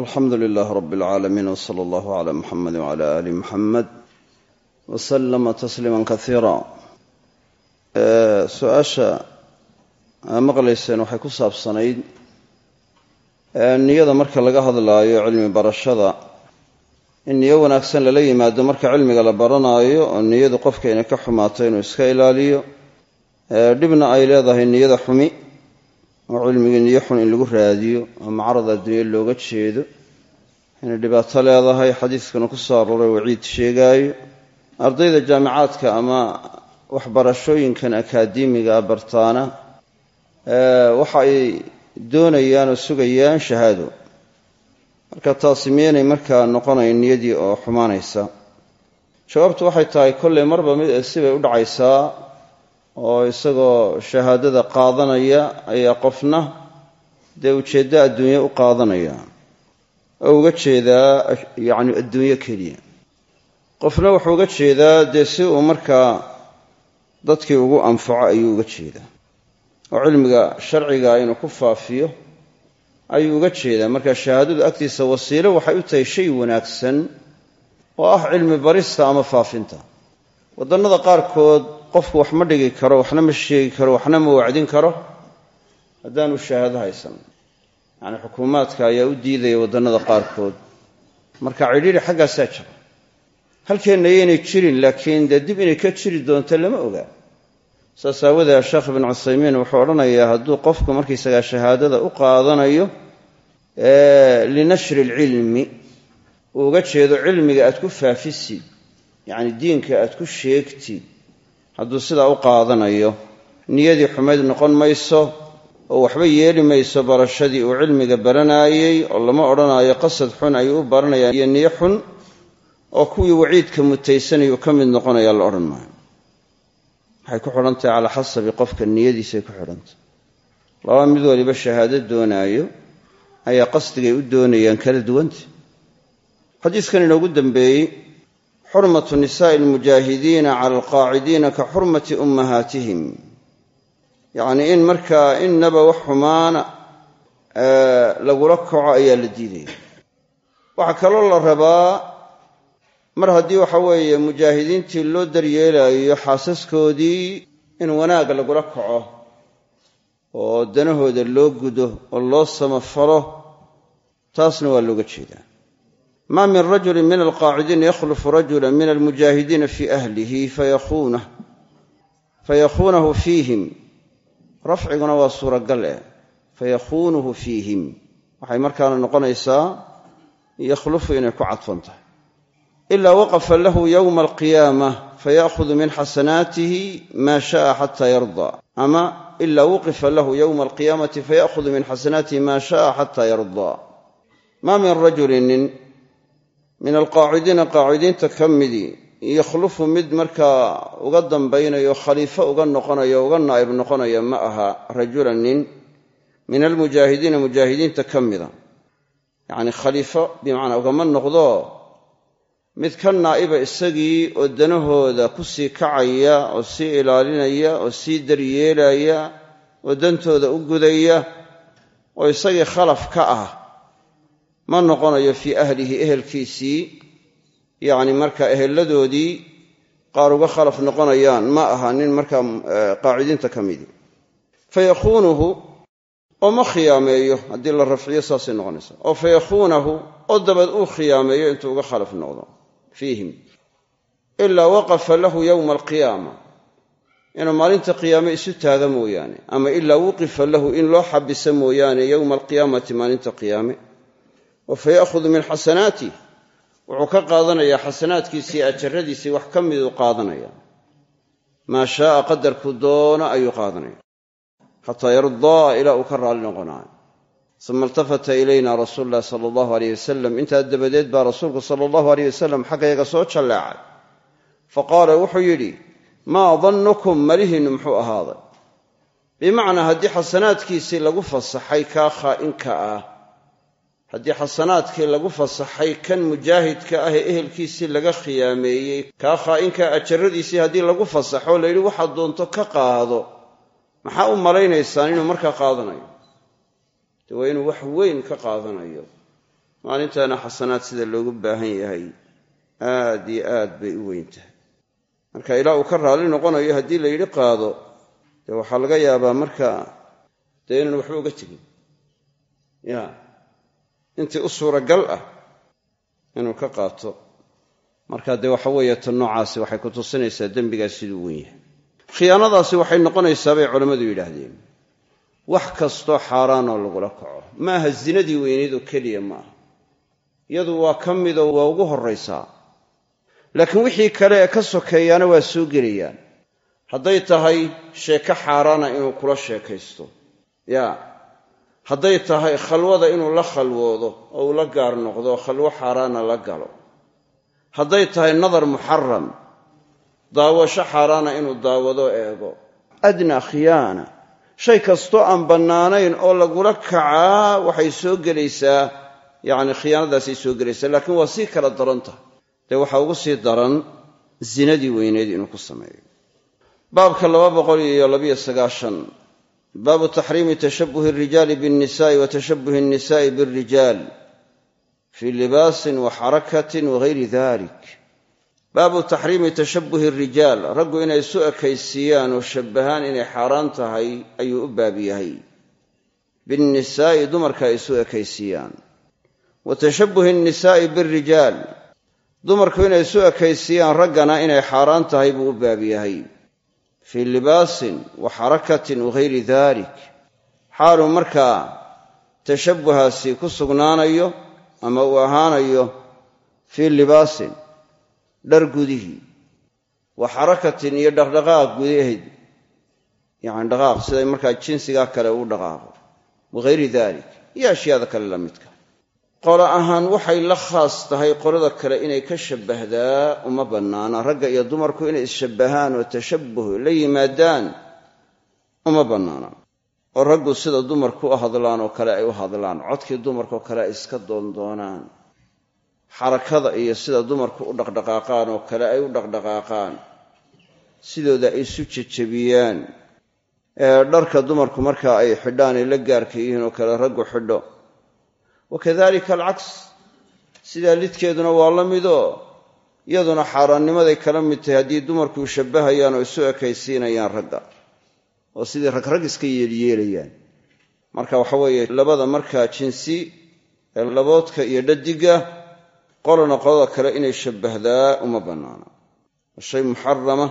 alxamdu lilaah rab اlcaalamiin wsala allahu cla muxamedi wcala ali muxamed waslama tasliima kaiira su'aasha aa maqlayseen waxay ku saabsanayd niyada marka laga hadlaayo cilmi barashada in niyo wanaagsan lala yimaado marka cilmiga la baranaayo oo niyadu qofka inay ka xumaato inuu iska ilaaliyo dhibna ay leedahay niyada xumi oo cilmigii niyo xun in lagu raadiyo oo macrad adduunye looga jeedo. Inay dhibaato leedahay xadiiskana ku soo arooray waciid sheegaayo. Ardayda jaamicaadka ama waxbarashooyinkan akaademiga bartaana waxa ay doonayaan oo sugayaan shahaado. Marka taasi miyaynay markaa noqonayn niyadii oo xumaanaysa. Jawaabtu waxay tahay kolley marba mid sibay u dhacaysaa oo isagoo shahaadada qaadanaya ayaa qofna dee ujeeddo adduunye u qaadanaya. Oo uga jeedaa yacni adduunyo keliya. Qofna wuxuu uga jeedaa dee si uu markaa dadkii ugu anfaco ayuu uga jeedaa. Oo cilmiga sharciga inuu ku faafiyo ayuu uga jeedaa. Marka shahaadadu agtiisa wasiilo waxay u tahay shay wanaagsan oo ah cilmi barista ama faafinta. Waddannada qaarkood qofku wax ma dhigi karo waxna ma sheegi karo waxna ma wacdin karo haddaanu shahaado haysan. Yacni xukuumaadka ayaa u diidaya waddannada qaarkood. Marka cidhiidhi xaggaasaa jira. Halkeenna yaynay jirin laakiin dee dib inay ka jiri doonto lama ogaa saas aawadee sheekh ibnu cuthaymiin wuxuu odhanayaa hadduu qofku markaysagaa shahaadada u qaadanayo linashri alcilmi uu uga jeedo cilmiga aad ku faafisid yacni diinka aad ku sheegtid hadduu sidaa u qaadanayo niyadii xumayd noqon mayso oo waxba yeeli mayso barashadii uu cilmiga baranaayey oo lama odhanaayo qasad xun ayuu u baranaya iyo niyo xun oo kuwii waciidka mutaysanayuu ka mid noqonaya la odhan maayo. Waxay ku xidhan tahay calaa xasabi qofka niyadiisay ku xidhantahy laba mid waliba shahaado doonaayo ayaa qasdigay u doonayaan kala duwanta xadiiskan inoogu dambeeyey xurmatu nisaai almujaahidiina cala alqaacidiina ka xurmati ummahaatihim yacnii in markaa innaba wax xumaana lagula kaco ayaa la diidaya waxaa kaloo la rabaa mar haddii waxa weeye mujaahidiintii loo daryeelayo xaasaskoodii in wanaag lagula kaco oo danahooda loo gudo oo loo samafalo taasna waa looga jeedaa ma min rajuli min alqaacidiina yakhlufu rajula min almujaahidiina fii ahlihi fayakuunahu fiihim rafciguna waa suuragal eh fayakuunuhu fiihim waxay markaana noqonaysaa yakhlufu inay ku cadfan tahay. Ilaa waqafa lahu yowma alqiyaamah faya'hudu min xasanaatihi maa sha'a xata yardaa ama ila wuqifa lahu yowma alqiyaamati faya'hudu min xasanaatihi maa sha'a xata yardaa maa min rajulin nin min alqaacidiina qaacidiinta ka midii yakhlufu mid markaa uga dambaynayo khaliifo uga noqonayo uga naa'ib noqonaya ma aha rajulan nin min almujaahidiina mujaahidiinta ka mida. Yacni khaliifo bimacnaa ugama noqdo. Mid ka naa'iba isagii oo danahooda ku sii kacaya oo sii ilaalinaya oo sii daryeelaya oo dantooda u gudaya oo isagii khalaf ka ah ma noqonayo fii ahlihi ehelkiisii yacni marka eheladoodii qaar uga khalaf noqonayaan ma aha nin markaa qaacidiinta ka midi fayakuunuhu oo ma khiyaameeyo haddii la rafciyo saasay noqonaysaa oo fayakuunahu oo dabad uu khiyaameeyo intuu uga khalaf noqdo fiihim. Ilaa waqafa lahu yowma alqiyaama inuu maalinta qiyaame isu taaga mooyaane ama ilaa wuqifa lahu in loo xabisa mooyaane yowma alqiyaamati maalinta qiyaame faya'hudu min xasanaatih wuxuu ka qaadanayaa xasanaadkiisii ajaradiisii wax ka miduu qaadanaya. Maa shaaa qadarku doono ayuu qaadanaya xataa yardaa ilaa uu ka raalli noqonaayo. Uma iltafata ilayna rasuulu llahi sala allahu aleyh wasalam intaa dabadeed baa rasuulku sala allahu aleyh wasalam xaggayaga soo jallaacay. Fa qaala wuxuu yidhi maa dannukum malihiinnu muxuu ahaaday? Bimacnaa haddii xasanaadkiisii lagu fasaxay kaa khaa'inka ah haddii xasanaadkii lagu fasaxay kan mujaahidka ah ee ehelkiisii laga khiyaameeyey kaa khaa'inka ajaradiisii haddii lagu fasaxo la yidhi waxaad doonto ka qaado. Maxaa u malaynaysaan inuu markaa qaadanayo? De waa inuu wax weyn ka qaadanayo. Maalintaana xasanaad sida loogu baahan yahay aad iyo aad bay u weyn tahay. Marka ilaa uu ka raalli noqonayo haddii la yidhi qaado dee waxaa laga yaabaa marka dee inaan waxba uga tegin. Ya intii u suuragal ah inuu ka qaato. Marka dee waxa weeye tan noocaasi waxay ku tusinaysaa dembigaas siduu wen yahay. Khiyaanadaasi waxay noqonaysaa bay culammadu yidhaahdeen. Wax kastoo xaaraanoo lagula kaco. Maaha zinadii weyneyd oo keliya ma aha iyadu waa ka midoo waa ugu horraysaa. Laakiin wixii kale ee ka sokeeyaana waa soo gelayaan. Hadday tahay sheeko xaaraana inuu kula sheekaysto. Ya hadday tahay khalwada inuu la khalwoodo oo uu la gaar noqdo khalwo xaaraana la galo. Hadday tahay nadar muxaram daawasho xaaraana inuu daawado eego. Adnaa khiyaana shay kastoo aan bannaanayn oo lagula kacaa waxay soo gelaysaa yacni khiyaanadaasay soo gelaysaa laakiin waa sii kala daran tahay. Dee waxaa ugu sii daran zinadii weyneyd inuu ku sameeyo. Baabka baabu taxriimi tashabuhi alrijaali biannisa'i wa tashabuhi annisa'i bialrijaal fii libaasin wa xarakatin wagayri dalik baabu taxriimi tashabuhi alrijaal raggu inay isu ekaysiiyaan oo shabbahaan inay xaaraan tahay ayuu u baab yahay. Biannisaa'i dumarka ay isu ekaysiiyaan. Wa tashabuhi annisaa'i bialrijaal dumarku inay isu ekaysiiyaan raggana inay xaaraan tahay buu u baab yahay fii libaasin wa xarakatin wagayri dalik xaaluu markaa tashabbuhaasi ku sugnaanayo ama uu ahaanayo fii libaasin dhar gudihii wa xarakatin iyo dhaqdhaqaaq gudaheed. Yacni dhaqaaq siday markaa jinsigaa kale uu dhaqaaqo wagayri dalik iyo ashyaada kale la midka qolo ahaan waxay la khaas tahay qolada kale inay ka shabbahdaa uma bannaana. Ragga iyo dumarku inay isshabbahaan oo tashabbuh la yimaadaan uma bannaana. Oo raggu sida dumarku u hadlaan oo kale ay u hadlaan codkii dumarkaoo kale ay iska doondoonaan xarakada iyo sida dumarku u dhaqdhaqaaqaan oo kale ay u dhaqdhaqaaqaan sidooda ay isu jejebiyaan ee dharka dumarku markaa ay xidhaan ay la gaarka yihiin oo kale raggu xidho wakadalika alcaks sidaa lidkeeduna waa la midoo iyaduna xaaraannimaday kala mid tahay haddii dumarku shabbahayaan oo isu ekaysiinayaan ragga oo sidii ragrag iska yeelyeelayaan marka waxa weeye labada markaa jinsi ee laboodka iyo dhadigga qolana qolada kale inay shabbahdaa uma bannaana. Shay muxarama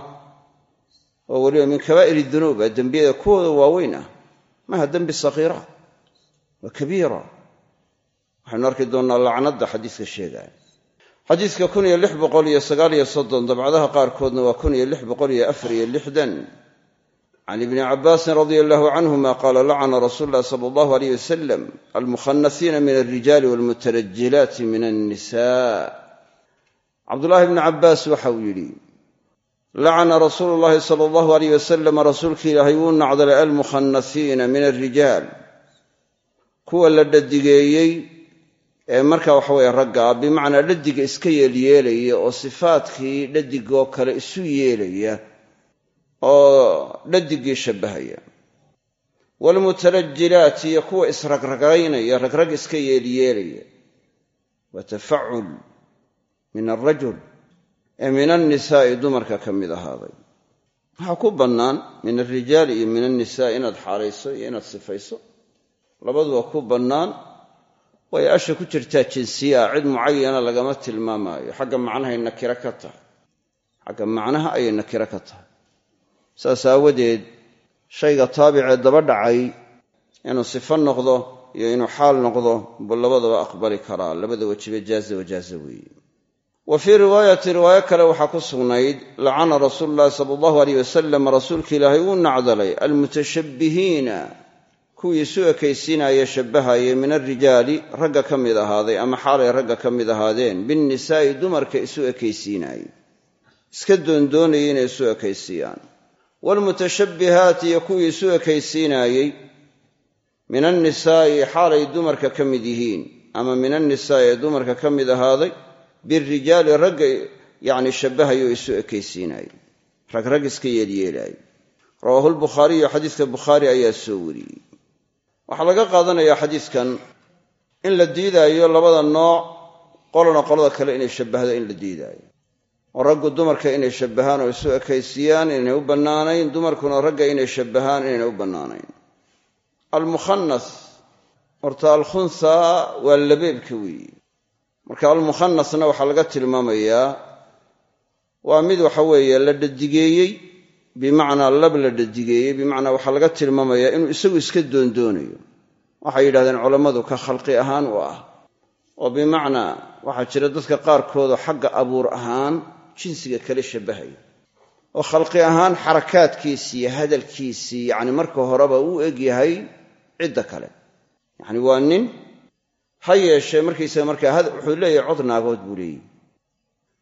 oo weliba min kabaa'ir dunuub dembiyada kuwooda waaweyn ah maaha dembi sakiira waa kabiira waxaynu arki doonnaa lacnadda xadiiska sheegaya. Xadiiska kun iyo lix boqol iyo sagaaliyo soddon dabcadaha qaarkoodna waa kun iyo lix boqol iyo afar iyo lixdan. Can ibni cabaasin radia allahu canhuma qaala lacana rasuulu llahi sala allahu aleyh wasalam almukhanasiina min alrijaali walmutarajilaati min annisa cabdullaahi bni cabbaas waxa uu yidhi lacana rasuulu llahi sala allahu aleyh wasalam rasuulka ilaahay wuu nacdalay almukhanasiina min alrijaal kuwa la dhadigeeyey ee marka waxa weeye raggaa bimacnaa dhadiga iska yeelyeelaya oo sifaadkii dhadigoo kale isu yeelaya oo dhadigii shabbahaya waalmutarajilaat iyo kuwa isragragaynaya ragrag iska yeelyeelaya waa tafacul min alrajul ee min annisaa'i dumarka ka mid ahaaday. Waxaa ku bannaan min alrijaali iyo min annisaa'i inaad xaalayso iyo inaad sifayso. Labaduba ku bannaan way asha ku jirtaa jinsiyaa cid mucayana lagama tilmaamaayo. Xagga macnahay nakiro ka tahay. Xagga macnaha ayay nakiro ka tahay. Saas aawadeed shayga taabicee daba dhacay inuu sifo noqdo iyo inuu xaal noqdo buu labadaba aqbali karaa. Labada wejiba jaaza wajaaza weeye. Wa fii riwaayati riwaayo kale waxaa ku sugnayd lacana rasuulu llahi sala allahu aleyh wasalam rasuulka ilaahay wuu nacdalay almutashabbihiina kuwii isu ekaysiinaya shabbahayay min alrijaali ragga ka mid ahaaday ama xaalay ragga ka mid ahaadeen binnisaa'i dumarka isu ekaysiinaayey iska doondoonayay inay isu ekaysiiyaan. Waalmutashabbihaati iyo kuwii isu ekaysiinaayey min annisaa'i xaalay dumarka ka mid yihiin ama min annisaa'i ee dumarka ka mid ahaaday birijaali ragga yacni shabbahayoo isu ekaysiinaayey rag rag iska yeelyeelaayey rawaahu lbukhaariyu xadiiska bukhaari ayaa soo wariyey waxaa laga qaadanayaa xadiiskan in la diidaayo labada nooc qolana qolada kale inay shabbahdo in la diidaayo. Oo raggu dumarka inay shabbahaan oo isu ekaysiyaan inaynay u bannaanayn. Dumarkuna ragga inay shabbahaan inaynay u bannaanayn. Almukhanas horta alkhunsaa waa labeebka weeye. Marka almukhanasna waxaa laga tilmaamayaa waa mid waxa weeye la dhadigeeyey bimacnaa lab la dhadigeeyey bimacnaa waxaa laga tilmaamayaa inuu isagu iska doondoonayo. Waxay yidhahdeen culammadu ka khalqi ahaan u ah. Oo bimacnaa waxaa jira dadka qaarkoodoo xagga abuur ahaan jinsiga kale shabbahaya oo khalqi ahaan xarakaadkiisii iyo hadalkiisii yacni marka horeba uu egyahay cidda kale. Yacni waa nin ha yeeshee markaysaga markaa wuxuu leeyahay cod naagood buu leeyahy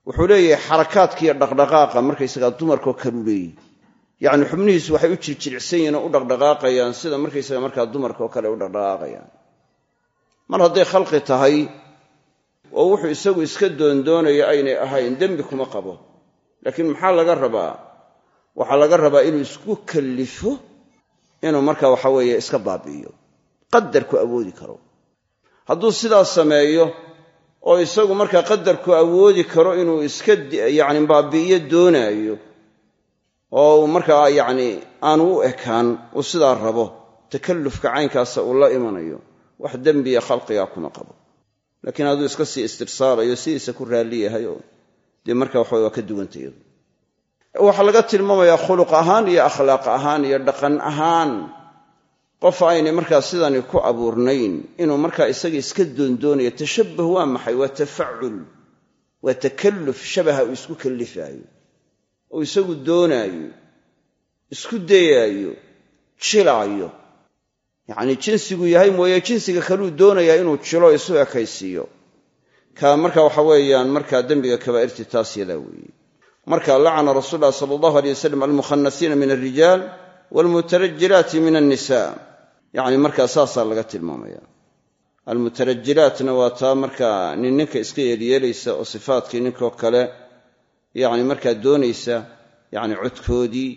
wuxuu leeyahay xarakaadkiiyo dhaqdhaqaaqa markaysagaa dumarkao kaleu leeyahy yacni xubnihiisu waxay u jirjiricsan yihiin oo u dhaqdhaqaaqayaan sida markaysaga markaa dumarkaoo kale u dhaqdhaqaaqayaan. Mar hadday khalqi tahay oo wuxuu isagu iska doondoonayo aynay ahayn dembi kuma qabo. Laakiin maxaa laga rabaa? Waxaa laga rabaa inuu isku kallifo inuu marka waxa weeye iska baabi'iyo qadarku awoodi karo. Hadduu sidaas sameeyo oo isagu markaa qadarku awoodi karo inuu iska yacni baabi'iyo doonaayo oo markaa yacni aanu u ekaan uu sidaa rabo takallufka caynkaasa uu la imanayo wax dembiya khalqiga kuma qabo. Laakiin hadduu iska sii istirsaalayo sidiisa ku raalli yahay oo dee marka waxa waa ka duwanta iyadu waxaa laga tilmaamayaa khuluq ahaan iyo akhlaaq ahaan iyo dhaqan ahaan. Qof aynay markaa sidani ku abuurnayn inuu markaa isaga iska doondoonayo tashabbuh waa maxay? Waa tafacul waa takalluf shabaha uu isku kallifaayo oo isagu doonaayo isku dayaayo jilaayo. Yacnii jinsigu yahay mooye jinsiga kaluu doonayaa inuu jilo isu ekaysiiyo. Ka marka waxa weeyaan markaa dembiga kabaa'irtii taas yadaa weeye. Marka lacana rasuul llahi sala allahu aleyh wasalam almukhanasiina min alrijaal waalmutarajilaati min annisa yacni markaa saasaa laga tilmaamaya. Almutarajilaatna waa taa markaa nin ninka iska yeelyeelaysa oo sifaatkii ninkoo kale yacni markaa doonaysa yacni codkoodii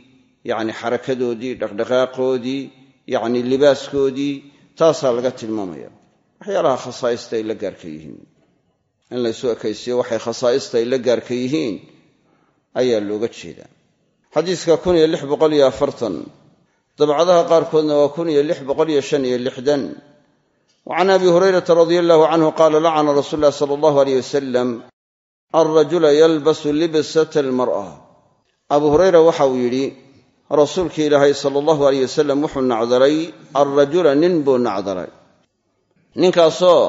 yacni xarakadoodii dhaqdhaqaaqoodii yacni libaaskoodii taasaa laga tilmaamaya. Waxyaalaha khasaa'ista ay la gaarka yihiin. In laysu ekaysiyo waxay khasaa'ista ay la gaarka yihiin ayaa looga jeedaa. Xadiiska dabcadaha qaarkoodna waa wa can abi hurayrata radia allahu canhu qaala lacana rasuul llahi sala allahu aleyh wasalam alrajula yalbasu libsata almar'a abu hurayra waxa uu yidhi rasuulkii ilaahay sala allahu aleyh wasalam wuxuu nacdalay alrajula nin buu nacdalay ninkaasoo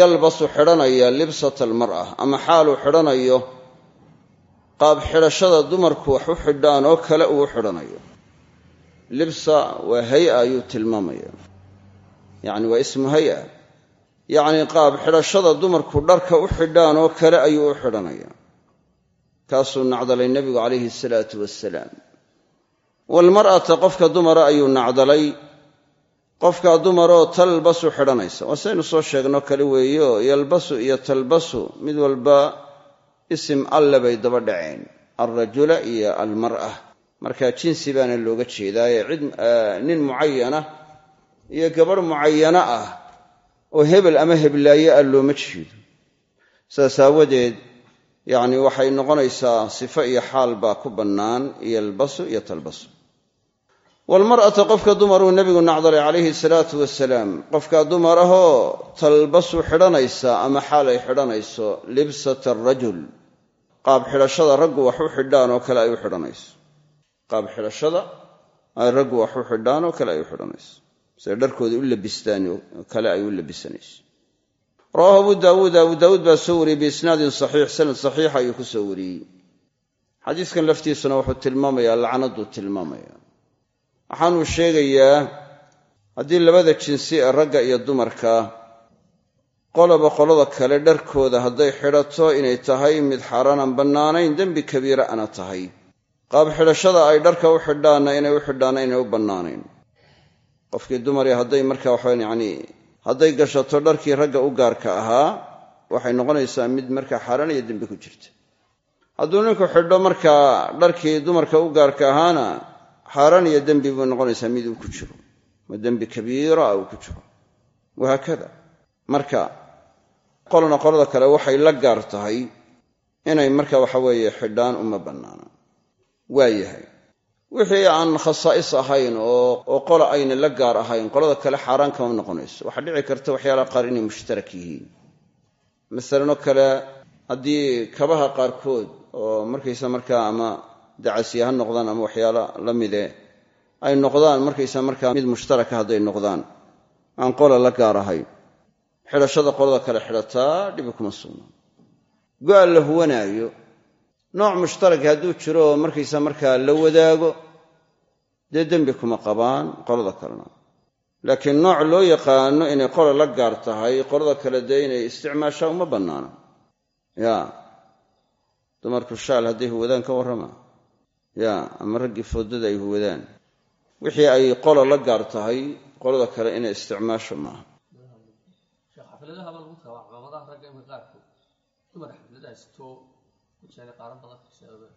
yalbasu xidhanaya libsata almar'a ama xaaluu xidhanayo qaab xidhashada dumarku wax u xidhaan oo kale uu xidhanayo libsa waa hay'a ayuu tilmaamaya yacni waa ismu hay'a yacnii qaab xidhashada dumarku dharka u xidhaan oo kale ayuu u xidhanaya. Kaasuu nacdalay nebigu calayhi asalaatu wassalaam. Waalmar'ata qofka dumara ayuu nacdalay. Qofkaa dumaroo talbasu xidhanaysa. Waa saynu soo sheegno kale weeyo yalbasu iyo talbasu mid walba isim alle bay daba dhaceen. Alrajula iyo almar'a. Marka jinsi baana looga jeedaaye cid nin mucayana iyo gabadh mucayana ah oo hebel ama heblaaye ah looma jeedo. Saas aawadeed yacni waxay noqonaysaa sifo iyo xaal baa ku bannaan yalbasu iyo talbasu. Waalmar'ata qofka dumaruu nebigu nacdalay calayhi salaatu wasalaam qofkaa dumar ahoo talbasu xidhanaysa ama xaal ay xidhanayso libsata arajul qaab xidhashada raggu wax u xidhaan oo kale ay u xidhanayso. Qaab xidhashada ay raggu wax u xidhaan oo kale ay u xidhanayso siday dharkooda u labistaan kale ay u labisanayso rawaahu abu daawuud abu daawuud baa soo wariyey biisnaadin saxiix sanad saxiixa ayuu ku soo wariyey. Xadiiskan laftiisuna wuxuu tilmaamayaa lacnaduu tilmaamaya waxaanuu sheegayaa haddii labada jinsi ee ragga iyo dumarka qoloba qolada kale dharkooda hadday xidhato inay tahay mid xaaraanaan bannaanayn dembi kabiira ana tahay. Qaab xidhashada ay dharka u xidhaanna inay u xidhaanna inay u bannaanayn qofkii dumarii hadday marka waxaan yacnii hadday gashato dharkii ragga u gaarka ahaa waxay noqonaysaa mid markaa xaaraan iyo dembi ku jirta. Hadduu ninku xidho markaa dharkii dumarka u gaarka ahaana xaaraan iyo dembi buu noqonaysaa mid uu ku jiro. Ma dembi kabiira uu ku jiro. Wahaakada marka qolna qolada kale waxay la gaar tahay inay marka waxa weeye xidhaan uma bannaana. Waa yahay wixii aan khasaa'is ahayn oo qola ayna la gaar ahayn qolada kale xaaraan kama noqonayso. Waxaa dhici karta waxyaalaha qaar inay mushtarak yihiin. Masalanoo kale haddii kabaha qaarkood oo markaysa markaa ama dacasiya ha noqdaan ama waxyaala la mide ay noqdaan markaysa markaa mid mushtaraka hadday noqdaan aan qola la gaar ahayn. Xidhashada qolada kale xidhataa dhibi kuma sugna go'al la huwanaayo nooc mushtaraka hadduu jiro oo markaysa markaa la wadaago dee dembi kuma qabaan qolada kalena. Laakiin nooc loo yaqaano inay qola la gaar tahay qolada kale dee inay isticmaashaa uma bannaana. Ya. Dumarku shaal hadday huwadaan ka warrama. Ya ama raggii foodada ay huwadaan wixii ay qola la gaar tahay qolada kale inay isticmaasho maaha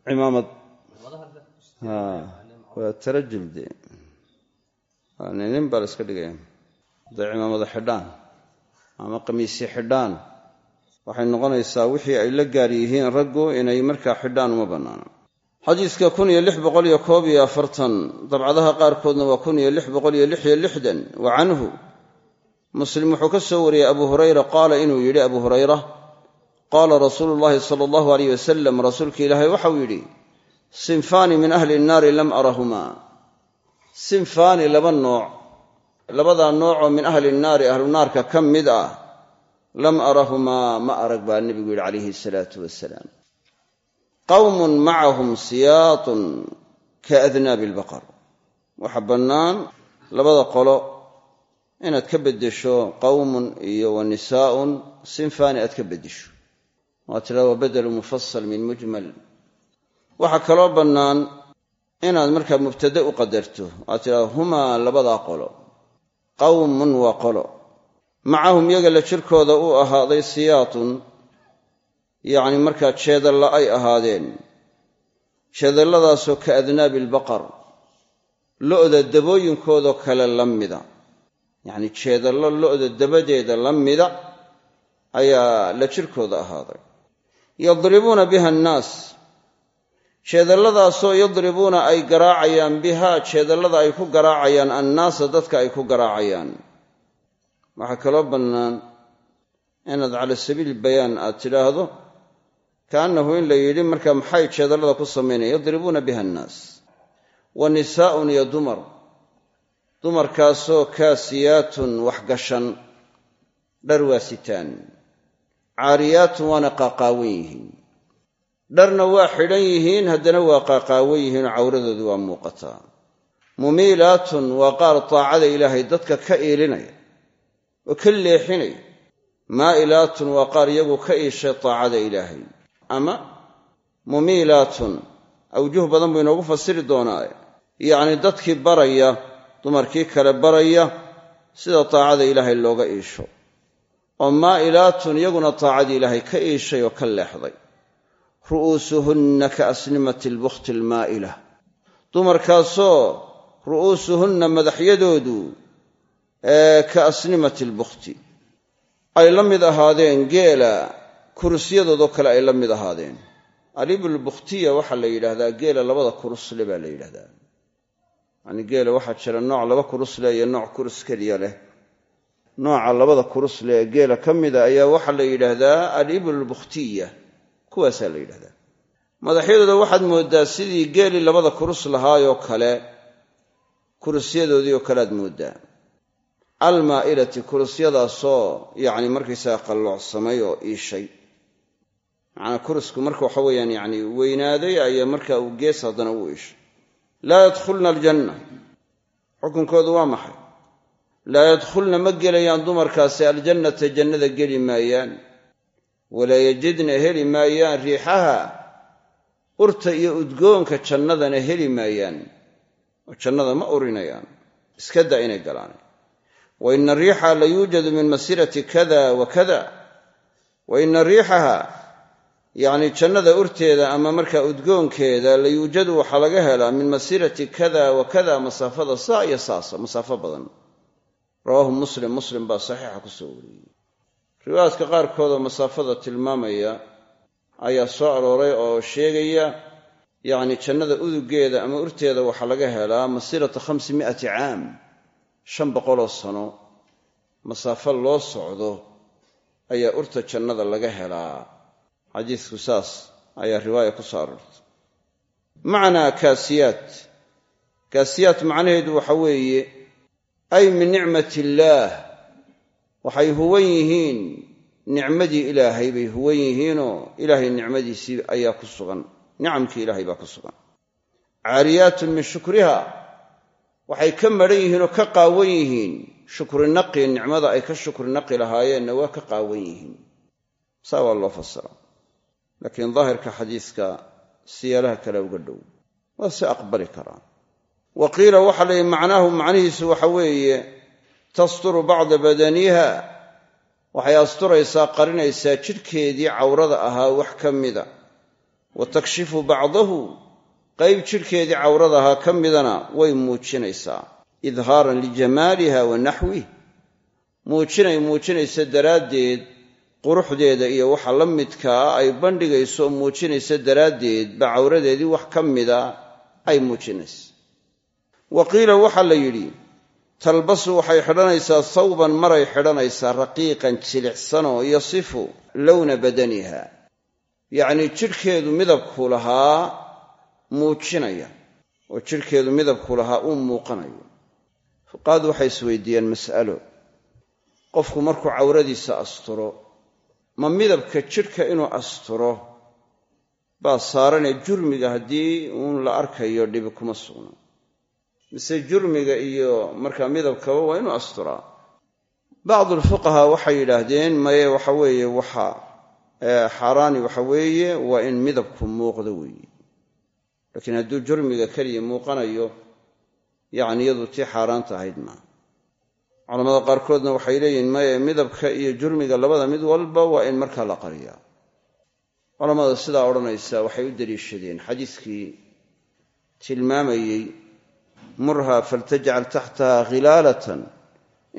cimaamad waa tarajul dee nin baa la iska dhigaya hadday cimaamada xidhaan ama qamiisyo xidhaan waxay noqonaysaa wixii ay la gaar yihiin raggu inay markaa xidhaan uma bannaana xadiiska dabcadaha qaarkoodna waa wa canhu. Muslim wuxuu ka soo wariyey abu hurayra qaala inuu yidhi abu hurayra qaala rasuulu llahi sala allahu aleyh wasalam rasuulka ilaahay waxau yidhi sinfaani min ahli nnaari lam arahumaa sinfaani laba nooc labadaa noocoo min ahli nnaari ahlu naarka ka mid ah lam arahumaa ma arag baa nebigu yidhi calayhi salaatu wasalaam qawmun macahum siyaatun ka adnaabi albaqar. Waxa bannaan labada qolo inaad ka beddesho qawmun iyo wa nisaa'un sinfaani aad ka beddesho waa tidhahda wa badelu mufasal min mujmal. Waxaa kaloo bannaan inaad markaa mubtade u qadarto waad tidhahda humaa labadaa qolo qawmun waa qolo. Macahum yaga la jirkooda uu ahaaday siyaatun yacni markaa jeedalla ay ahaadeen. Jeedalladaasoo ka adnaabi albaqar lo'da dabooyinkoodoo kale la mida. Jeedallo lo'da dabadeeda la mida ayaa la jirkooda ahaaday yadribuuna biha annaas. Jeedalladaasoo yadribuuna ay garaacayaan bihaa jeedallada ay ku garaacayaan annaasa dadka ay ku garaacayaan. Waxaa kaloo bannaan inaad cala sabiili bayaan aad tidhaahdo kaannahu in la yidhi marka maxay jeedallada ku samaynaya yadribuuna biha annaas. Wa nisaa'un iyo dumar. Dumarkaasoo kaasiyaatun waxgashan dhar waa sitaan caariyaatun waana qaaqaawan yihiin. Dharna waa xidhan yihiin haddana waa qaaqaawan yihiinoo cawradoodu waa muuqataa mumiilaatun waa qaar taacada ilaahay dadka ka iilinaya oo ka leexinaya. Maa'ilaatun waa qaar iyagu ka iishay taacada ilaahay. Ama mumiilaatun awjuh badan buu inoogu fasiri doonaa yacni dadkii baraya dumarkii kale baraya sida taacada ilaahay looga iisho oo maa'ilaatun iyaguna taacadii ilaahay ka iishay oo ka leexday. Ru'uusuhunna ka asnimati albukhti almaa'ila. Dumarkaasoo ru'uusuhunna madaxyadoodu ka asnimati albukhti. Ay la mid ahaadeen geela kurusyadoodoo kale ay la mid ahaadeen. Alibulbukhtiya waxaa la yidhaahdaa geela labada kurusle baa la yidhahdaa yacni geela waxaa jira nooc laba kurus leh iyo nooc kurus keliya leh nooca labada kurus leh ee geela ka mida ayaa waxaa la yidhaahdaa alibulbukhtiya. Kuwaasaa la yidhahdaa madaxyadooda waxaad mooddaa sidii geelii labada kurus lahaayoo kale kurusyadoodii oo kale aad mooddaa. Almaa'ilati kurusyadaasoo yacni markaysaga qalloocsamay oo iishay. Macnaa kurusku marka waxa weeyaan yacni weynaaday ayaa marka uu gees haddana u iishay. Laa yadkhulna aljanna. Xukunkoodu waa maxay laa yadkhulna ma gelayaan dumarkaasi aljannata jannada geli maayaan walaa yajidna heli maayaan riixaha urta iyo udgoonka jannadana heli maayaan oo jannada ma urinayaan iska da inay galaan wa ina riixaha la yuujadu min masirati kada wa kada. Wa ina riixaha yacni jannada urteeda ama markaa udgoonkeeda la yuujadu waxaa laga helaa min masirati kada wa kada masaafada saa iyo saasa masaafo badan rawaahu muslim muslim baa saxiixa ku soo wariyey. Riwaayaadka qaarkood oo masaafada tilmaamaya ayaa soo arooray oo sheegaya yacni jannada udugeeda ama urteeda waxaa laga helaa masiirata khamsi mi'ati caam shan boqoloo sano. Masaafo loo socdo ayaa urta jannada laga helaa. Xadiisku saas ayaa riwaaya ku soo aroortay. Macnaa kaasiyaat kaasiyaat macnaheedu waxa weeye ay min nicmati illaah waxay huwan yihiin. Nicmadii ilaahay bay huwan yihiinoo ilaahay nicmadiisii ayaa ku sugan. Nicamkii ilaahay baa ku sugan. Caariyaatun min shukriha. Waxay ka madhan yihiin oo ka qaawan yihiin. Shukri naqi nicmada ay ka shukri naqi lahaayeenna waa ka qaawan yihiin. Saa waa loo fasira laakiin daahirka xadiiska siyaalaha kale uga dhow. Waa si aqbali karaa wa qiila waxaa la yidhi macnaahu macnihiisu waxa weeye tasturu bacda badaniha waxay asturaysaa qarinaysaa jidhkeedii cawrada ahaa wax ka mida. Wa takshifu bacdahu qayb jidhkeedii cawrada ahaa ka midana way muujinaysaa. Idhaaran lijamaaliha wa naxwih muujinay muujinaysa daraaddeed quruxdeeda iyo waxa la midkaa ay bandhigayso muujinaysa daraaddeed ba cawradeedii wax ka mida ay muujinaysa wa qiila waxaa la yidhi talbasu waxay xidhanaysaa thawban maray xidhanaysaa raqiiqan jilicsanoo yasifu lowna badaniha. Yacnii jidhkeedu midabku lahaa muujinaya oo jidhkeedu midabku lahaa uu muuqanayo. Fuqahadu waxay isweydiiyeen mas'alo qofku markuu cawradiisa asturo ma midabka jidhka inuu asturo baa saaranee jurmiga haddii uun la arkayo dhibi kuma sugna mise jurmiga iyo markaa midabkaba waa inuu asturaa. Bacdulfuqahaa waxay yidhaahdeen maye waxa weeye waxa xaaraani waxa weeye waa in midabku muuqdo weeye. Laakiin hadduu jurmiga keliya muuqanayo yacni iyadu tii xaaraanta ahayd maa culamada qaarkoodna waxay leeyihiin maye midabka iyo jurmiga labada mid walba waa in markaa la qariyaa. Culamada sidaa odhanaysa waxay u deliishadeen xadiiskii tilmaamayey murha faltajcal taxtaha khilaalatan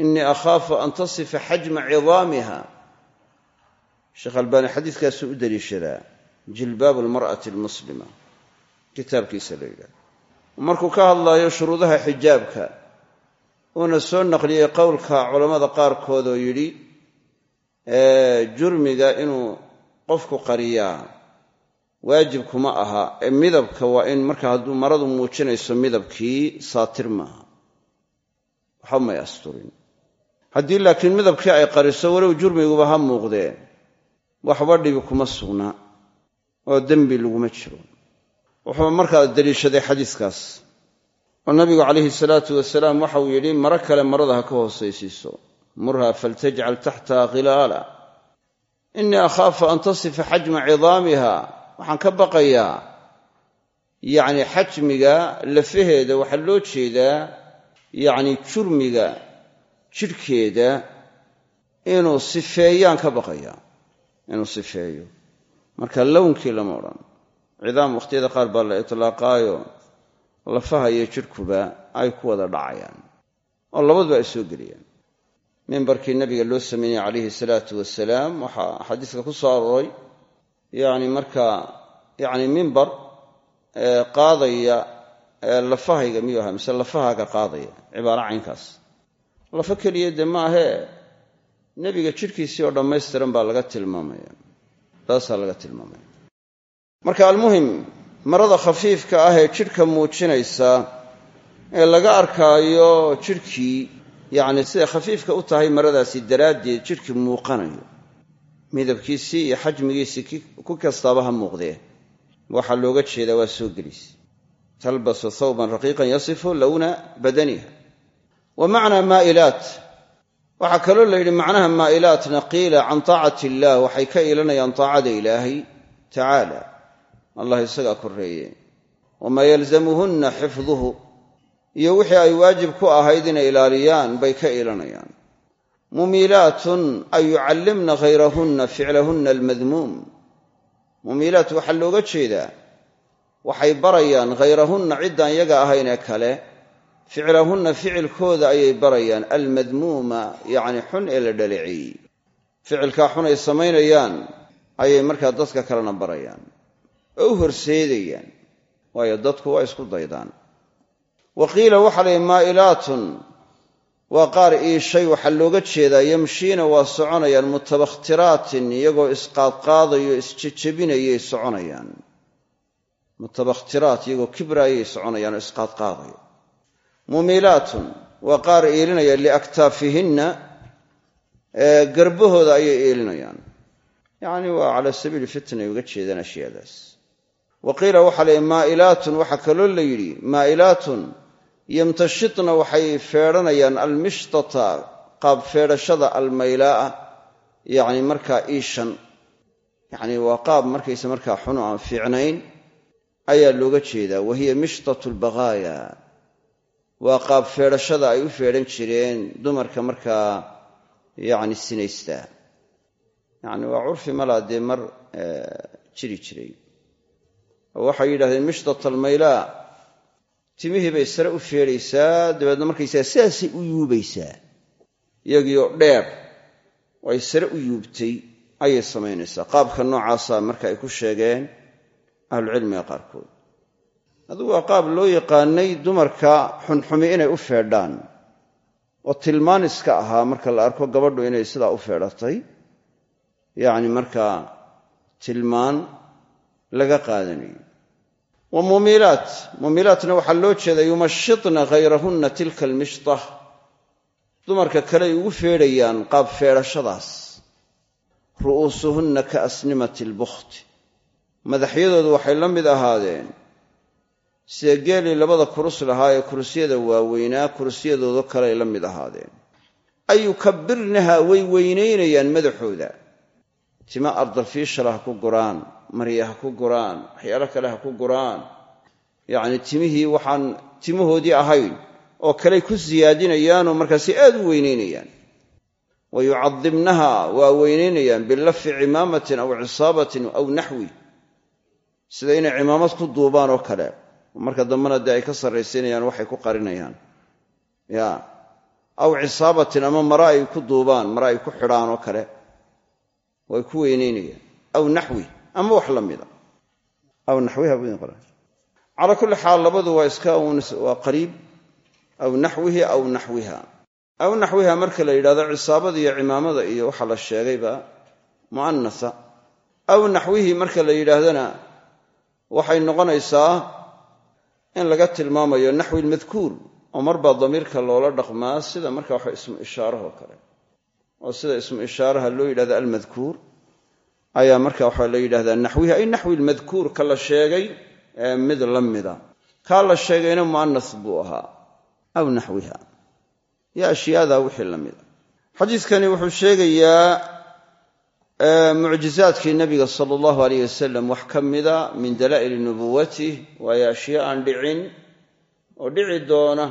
inii akhaafu an tasifa xajma cidaamiha sheekh albaani xadiiskaasuu u deliishadaa jilbaabu almar'ati almuslima kitaabkiisa la yidhaha markuu ka hadlaayo shuruudaha xijaabka uuna soo naqliyey qowlka culammada qaarkood oo yidhi jurmiga inuu qofku qariyaa waajibkuma aha. Ee midabka waa in marka hadduu maradu muujinayso midabkii saatir maaha. Waxba may asturin. Haddii laakiin midabkii ay qariso walow jurmiguba ha muuqdee. Waxba dhibi kuma sugna oo dembi laguma jiro. Wuxuu markaa deliishaday xadiiskaas. Oo nabigu calayhi salaatu wasalaam waxauu yidhi maro kale marada ha ka hoosaysiiso. Murha faltajcal taxtaha khilaala innii akhaafu an tasifa xajma cidaamiha waxaan ka baqayaa yacni xajmiga lafaheeda waxaa loo jeedaa yacni jurmiga jidhkeeda inuu sifeeyaan ka baqayaa inuu sifeeyo. Marka lownkii lama odhan cidaam wakhtiyada qaar baa la itlaaqaayo lafaha iyo jidhkuba ay ku wada dhacayaan oo labaduba ay soo geliyaan. Mimbarkii nabiga loo sameeyey calayhi salaatu wasalaam waxaa xadiiska ku soo arooray yacni markaa yacni mimbar qaadaya lafahayga miyuu ahaa? Mise lafahaaga qaadaya cibaaro caynkaas. Lafo keliya dee ma ahee nebiga jidhkiisii oo dhammaystiran baa laga tilmaamaya. Taasaa laga tilmaamaya. Marka almuhim marada khafiifka ah ee jidhka muujinaysa ee laga arkaayo jidhkii yacni siday khafiifka u tahay maradaasi daraaddeed jidhkii muuqanayo midabkiisii iyo xajmigiisii ku kastaaba ha muuqdee. Waxaa looga jeedaa waa soo gelis. Talbasu thawban raqiiqan yasifu lowna badaniha. Wa macnaa maa'ilaat? Waxaa kaloo la yidhi macnaha maa'ilaatna qiila can taacati illaah waxay ka iilanayaan taacada ilaahay tacaala. Allah isagaa korreeye wamaa yalzamuhunna xifduhu. Iyo wixii ay waajib ku ahayd inay ilaaliyaan bay ka iilanayaan mumiilaatun ay yucallimna hayrahunna ficlahunna almadmuum. Mumiilaat waxaa looga jeedaa waxay barayaan hayrahunna ciddaan yaga ahaynee kale ficlahunna ficilkooda ayay barayaan almadmuuma yacni xun ee la dhaleeceeyey ficilkaa xun ay samaynayaan ayay markaa dadka kalena barayaan oo u horseedayaan waayo dadku waa isku daydaan. Wa qiila waxaa maa'ilaatun waa qaar iishay waxaa looga jeedaa yamshiina waa soconayaan mutabakhtiratin iyagoo isqaadqaadayo isjejebinayay soconayaan. Mutabakhtiraat iyagoo kibraayay soconayaan oo isqaadqaadayo. Mumiilaatun waa qaar eelinaya liaktaafihinna garbahooda ayay eelinayaan. Yacni waa calaa sabiili fitnay uga jeedaan ashyaadaas. Wa qiila waxaa layihi maa'ilaatun waxaa kaloo la yidhi maa'ilaatun yamtashitna waxay feedhanayaan almishtata qaab feedhashada almaylaa'a yacni markaa iishan. Yacni waa qaab markaysa markaa xun aan fiicnayn ayaa looga jeedaa. Wa hiya mishtatu albaqaaya waa qaab feedhashada ay u feedhan jireen dumarka markaa yacni sinaystaa. Yacni waa curfi malaa dee mar jiri jiray. Oo waxay yidhahdeen mishtat almaylaa timihii bay sare u feedhaysaa dabeedna markaysaga sidaasay u yuubaysaa. Iyagiioo dheer ay sare u yuubtay ayay samaynaysaa. Qaabka noocaasa marka ay ku sheegeen ahlucilmiga qaarkood. Adugu waa qaab loo yaqaanay dumarka xunxumi inay u feedhaan. Oo tilmaan iska ahaa marka la arko gabadhu inay sidaa u feedhatay yacni markaa tilmaan laga qaadanayo wa mumiilaat mumiilaatna waxaa loo jeeda yumashitna hayrahunna tilka almishta. Dumarka kale ay ugu feedhayaan qaab feedhashadaas. Ru'uusuhunna ka asnimati albukhti. Madaxyadoodu waxay la mid ahaadeen. Sida geelii labada kurus lahaa ee kurusyada waaweynaa kurusyadoodo kale ay la mid ahaadeen. Ay yukabirnaha way weynaynayaan madaxooda. Tima ardalfiishal ha ku guraan marya ha ku guraan waxyaalo kale ha ku guraan. Yacni timihii waxaan timahoodii ahayn oo kaley ku siyaadinayaanoo markaasi aad u weynaynayaan wa yucadimnaha waa weynaynayaan bilafi cimaamatin aw cisaabatin aw naxwi. Sida inay cimaamad ku duubaan oo kale. Marka dambena dee ay ka sarraysiinayaan waxay ku qarinayaan. Ya. Aw cisaabatin ama mara ay ku duubaan mara ay ku xidhaan oo kale. Way ku weynaynayaan aw naxwi ama wax la mida. Aw naxwiha buu idin calaa kulli xaal labadu waa iska waa qariib. Aw naxwihi aw naxwiha. Aw naxwiha marka la yidhahdo cisaabada iyo cimaamada iyo waxaa la sheegayba mu'anasa aw naxwihi marka la yidhaahdana waxay noqonaysaa in laga tilmaamayo naxwi lmadkuur oo marbaa damiirka loola dhaqmaa sida marka waxa ismu ishaarahoo kale. Oo sida ismu ishaaraha loo yidhahda almadkuur ayaa marka waxaa la yidhahdaa naxwihi ay naxwi lmadkuur ka la sheegay ee mid la mida. Kaa la sheegayna mu'anas buu ahaa. Aw naxwiha. Yo ashyaada wixii la mida. Xadiidkani wuxuu sheegayaa mucjizaadkii nabiga sala allahu aleyh wasalam wax ka mida min dalaa'ili nubuwatih waayo ashyaa aan dhicin oo dhici doona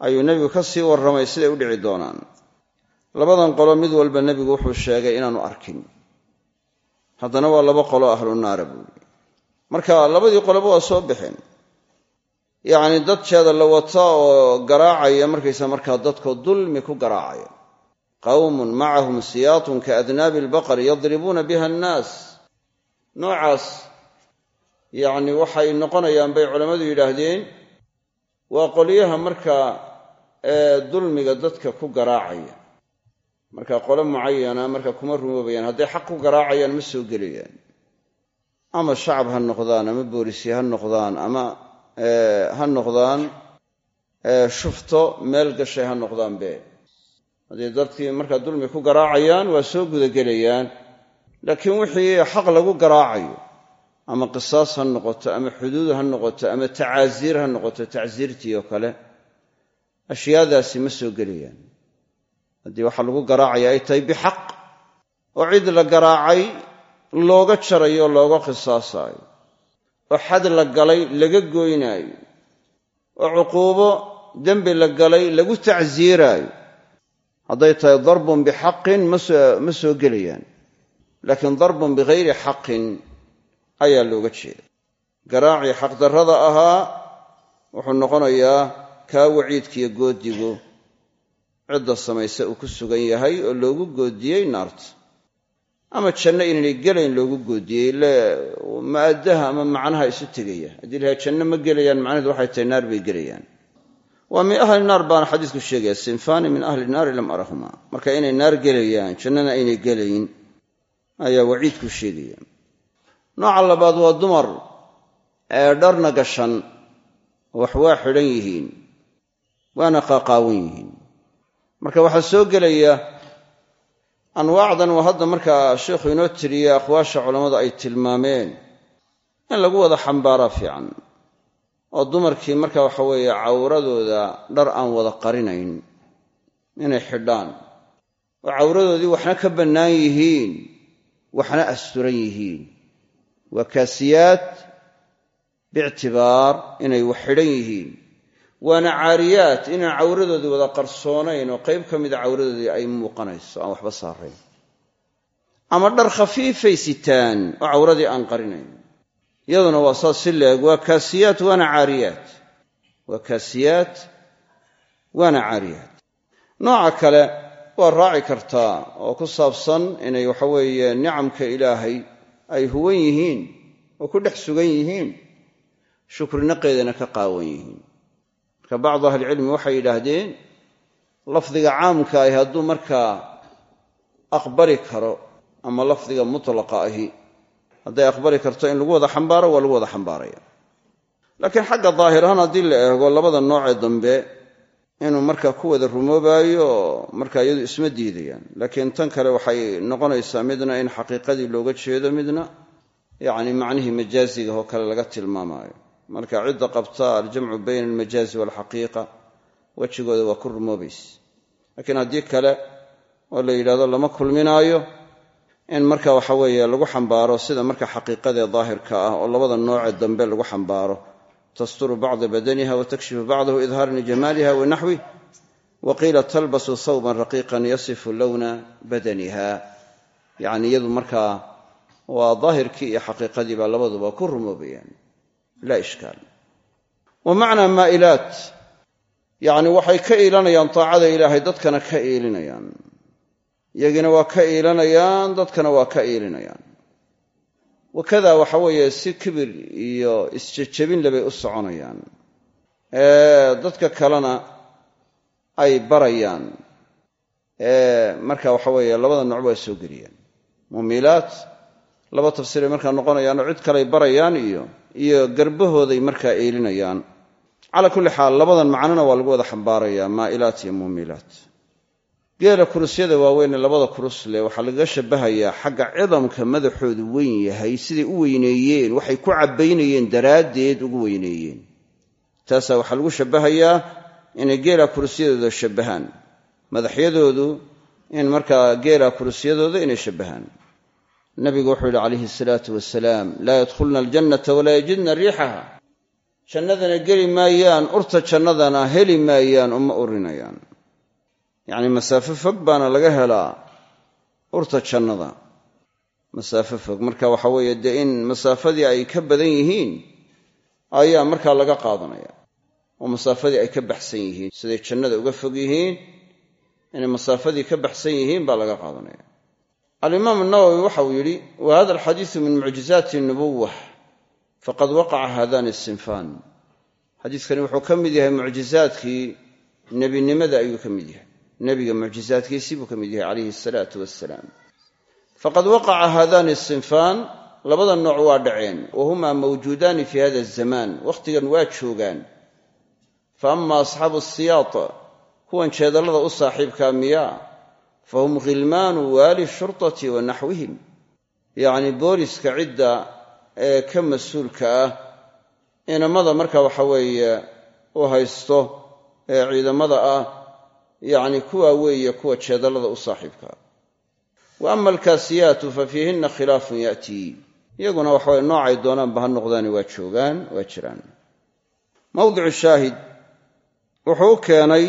ayuu nebigu ka sii warramay siday u dhici doonaan. Labadan qolo mid walba nebigu wuxuu sheegay inaanu arkin haddana waa laba qolo ahlu naara buuri marka labadii qoloba waa soo baxeen yacni dad jeeda la wata oo garaacaya markaysa markaa dadkoo dulmi ku garaacaya. Qawmun macahum siyaatun kaadnaabi albaqar yadribuuna biha annaas. Noocaas yacni waxay noqonayaan bay culammadu yidhaahdeen waa qolyaha markaa ee dulmiga dadka ku garaacaya marka qole mucayana marka kuma rumoobayaan hadday xaq ku garaacayaan ma soo gelayaan. Ama shacab ha noqdaan ama boolisi ha noqdaan ama ha noqdaan shufto meel gashay ha noqdaan be. Haddii dadkii markaa dulmi ku garaacayaan waa soo gudagelayaan. Laakiin wixii xaq lagu garaacayo ama qisaas ha noqoto ama xuduud ha noqoto ama tacaasiir ha noqoto tacsiirtii oo kale ashyaadaasi ma soo gelayaan haddii waxaa lagu garaacaya ay tahay bixaq oo cid la garaacay looga jarayo looga qisaasaayo oo xad la galay laga goynaayo oo cuquubo dembi la galay lagu tacsiiraayo hadday tahay darbun bixaqin ma soo gelayaan. Laakiin darbun bihayri xaqin ayaa looga jeeda garaacii xaqdarrada ahaa wuxuu noqonayaa kaa waciidkiiyo goodigu cidda samaysa uu ku sugan yahay oo loogu goodiyey naarta ama janno inaynay gelayn loogu goodiyey ile maaddaha ama macnaha isu tegaya. Haddii lahaa janno ma gelayaan macnaheedu waxay tahay naar bay gelayaan. Waa min ahli naar baana xadiisku sheegaya sinfaani min ahli naari lam arahuma. Marka inay naar gelayaan jannana aynay gelayn ayaa waciidku sheegaya. Nooca labaad waa dumar ee dharna gashan wax waa xidhan yihiin waana qaaqaawan yihiin marka waxaa soo gelaya anwaacdan waa hadda markaa sheikhu inoo tiriyey aqwaasha culammadu ay tilmaameen in lagu wada xambaaraa fiican oo dumarkii marka waxa weeye cawradooda dhar aan wada qarinayn inay xidhaan. Oo cawradoodii waxna ka bannaan yihiin waxna asturan yihiin. Waa kaasiyaad biictibaar inay wax xidhan yihiin waana caariyaat inaan cawradoodii wada qarsoonayn oo qayb ka mida cawradoodii ay muuqanayso aan waxba saarayn ama dhar khafiifay sitaan oo cawradii aan qarinayn. Iyaduna waa saas si leeg waa kaasiyaat waana caariyaat. Waa kaasiyaat waana caariyaat. Nooca kale waa raaci kartaa oo ku saabsan inay waxaweeye nicamka ilaahay ay huwan yihiin oo ku dhex sugan yihiin shukrinaqeedana ka qaawan yihiin marka bacdu ahlicilmi waxay yidhaahdeen lafdiga caamka ahi hadduu markaa aqbali karo ama lafdiga mutlaqa ahi hadday aqbali karto in lagu wada xambaaro waa lagu wada xambaaraya. Laakiin xagga daahir ahaan haddii la eego labada noocee dambe inuu markaa ku wada rumoobaayo markaa iyadu isma diidayaan. Laakiin tan kale waxay noqonaysaa midna in xaqiiqadii looga jeedo midna yacni macnihii majaaziga oo kale laga tilmaamaayo marka cidda qabta aljamcu bayna almajaazi waalxaqiiqa wejigooda waa ku rumoobaysa laakiin haddii kale oo la yidhahdo lama kulminaayo in marka waxa weeye lagu xambaaro sida marka xaqiiqadee daahirka ah oo labada noocee dambe lagu xambaaro. Tasturu bacda badaniha wa takshifu bacdahu idhaaran lijamaaliha wa naxwih wa qiila talbasu thawban raqiiqan yasifu lowna badaniha. Yacni iyadu markaa waa daahirkii iyo xaqiiqadii baa labaduba ku rumoobayaan laa ishkaal. Wa macnaa maa'ilaat yacni waxay ka iilanayaan taacada ilaahay dadkana ka iilinayaan. Iyagina waa ka iilanayaan dadkana waa ka iilinayaan. Wakada waxa weeye si kibir iyo isjejebin lebay u soconayaan. Dadka kalena ay barayaan. Marka waxa weeye labada nooc waa soo geliyaan mumilaat laba tafsiiray markaa noqonayaanoo cid kaley barayaan iyo iyo garbahooday markaa eelinayaan. Calaa kulli xaal labadan macnona waa lagu wada xambaarayaa maa'ilaat iyo muumilaat geela kurusyada waaweyn ee labada kurus leh waxaa lagaga shabahayaa xagga cidamka madaxoodu weyn yahay siday u weyneeyeen waxay ku cabbaynayeen daraaddeed ugu weyneeyeen. Taasaa waxaa lagu shabbahayaa inay geela kurusyadooda shabbahaan madaxyadoodu in markaa geela kurusyadooda inay shabbahaan nabigu wuxuu yidhi calayhi asalaatu wasalaam laa yadkhulna aljannata walaa yajidna riixaha jannadana geli maayaan urta jannadana heli maayaan oo ma urinayaan. Yacni masaafo fog baana laga helaa urta jannada. Masaafo fog marka waxa weeye dee in masaafadii ay ka badan yihiin ayaa markaa laga qaadanaya. Oo masaafadii ay ka baxsan yihiin siday jannada uga fog yihiin inay masaafadii ka baxsan yihiin baa laga qaadanaya alimaam nawowi waxa uu yidhi wa hada alxadiisu min mucjizaati nubuwa faqad waqaca haadani sinfaan xadiiskani wuxuu ka mid yahay mucjizaadkii nebinimada ayuu ka mid yahay. Nebiga mucjizaadkiisii buu ka mid yahay calayhi asalaatu wassalaam. Faqad waqaca haadani sinfaan labada nooc waa dhaceen. Wa humaa mawjuudaani fi hada azamaan wakhtigan waa joogaan. Fa ama asxaabu asiyaad kuwan jeedallada u saaxiibkaa miyaa fahum khilmaanu waali shurtati wa naxwihim yacni booliska cidda ee ka mas'uulka ah inamada marka waxa weeye u haysto ee ciidamada ah yacni kuwaa weeye kuwa jeedallada u saaxiibka ah wa ama alkaasiyaatu fa fiihinna khilaafun ya'tii iyaguna waxaweye noocay doonaanba ha noqdaani waa joogaan waa jiraan mawdicu shaahid wuxuu u keenay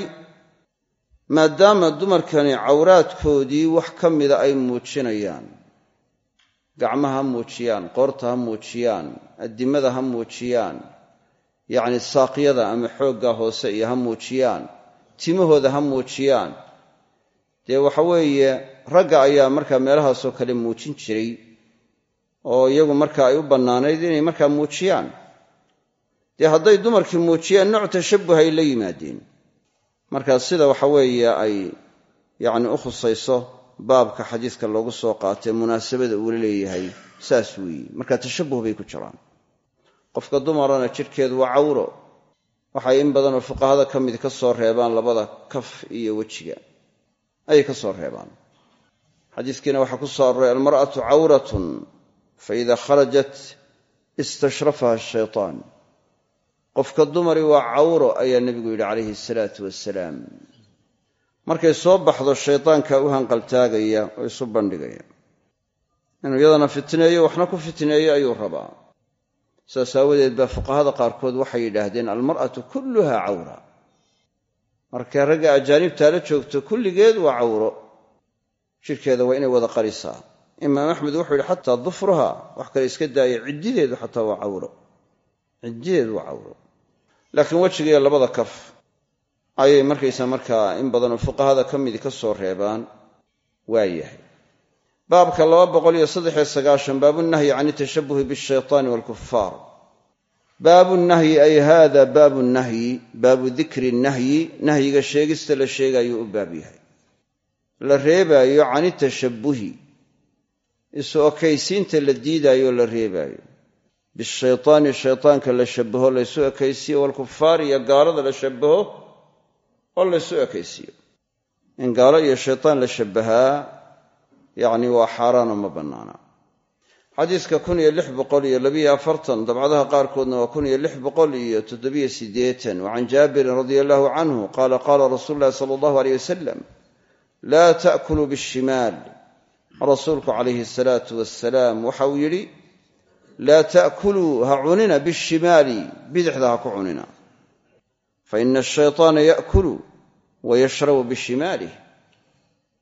maadaama dumarkani cawraadkoodii wax ka mida ay muujinayaan gacmaha ha muujiyaan qoorta ha muujiyaan addimada ha muujiyaan yacni saaqyada ama xoogga hoose iyo ha muujiyaan timahooda ha muujiyaan. Dee waxa weeye ragga ayaa markaa meelahaasoo kale muujin jiray oo iyagu marka ay u bannaanayd inay markaa muujiyaan. Dee hadday dumarkii muujiyaan nooc tashabbuh ay la yimaadeen markaa sida waxa weeye ay yacni u khusayso baabka xadiiska loogu soo qaatay munaasabada uula leeyahay saas weeye. Marka tashabbuh bay ku jiraan. Qofka dumarana jidhkeedu waa cawro. Waxay in badanoo fuqahada ka mid ka soo reebaan labada kaf iyo wejiga. Ayay ka soo reebaan. Xadiiskiina waxaa ku soo aroray almar'atu cawratun fa ida kharajat istashrafaha ashaytaan qofka dumari waa cawro ayaa nebigu yidhi calayhi salaatu wasalaam markay soo baxdo shaydaanka u hanqaltaagaya oo isu bandhigaya. Inuu iyadana fitneeyo waxna ku fitneeyo ayuu rabaa. Saas aawadeed baa fuqahada qaarkood waxay yidhaahdeen almar'atu kulluha cawra. Markay ragga ajaanibtaa la joogto kulligeed waa cawro. Jidhkeeda waa inay wada qarisaa. Imaam axmed wuxuu yidhi xataa dufruha. Wax kale iska daaya ciddideedu xataa waa cawro. Ciddideedu waa cawro laakiin wejigiiyo labada kaf ayay markaysa markaa in badanoo fuqahada ka midi ka soo reebaan waa yahay baabka laba boqoliyo saddexiyo sagaashan baabunahyi can itashabuhi bishaytaani waalkufaar baabu nahyi ay hada baabu nahyi baabu dikri nahyi nahyiga sheegista la sheegaayuu u baab yahay. La reebaayo can itashabbuhi isu okaysiinta la diidaayo la reebaayo bishaytaani shaytaanka la shabaho laysu ekaysiyo waalkufaar iyo gaalada la shabaho oo laysu ekaysiiyo. In gaalo iyo shaytaan la shabahaa yacni waa xaaraanoo ma bannaana. Xadiiska kun iyo lix boqol iyo labiyo afartan dabcadaha qaarkoodna waa kun iyo lix boqol iyo toddobiyo siddeetan. Wa can jaabirin radia allahu canhu qaala qaala rasuulu llahi sala allahu aleyh wasalam laa ta'kuluu bishimaal rasuulku calayhi asalaatu wasalaam waxa uu yidhi laa ta'kuluu ha cunina bishimaali bidixda ha ku cunina fa ina ashaytaana ya'kulu wa yashrabu bishimaalih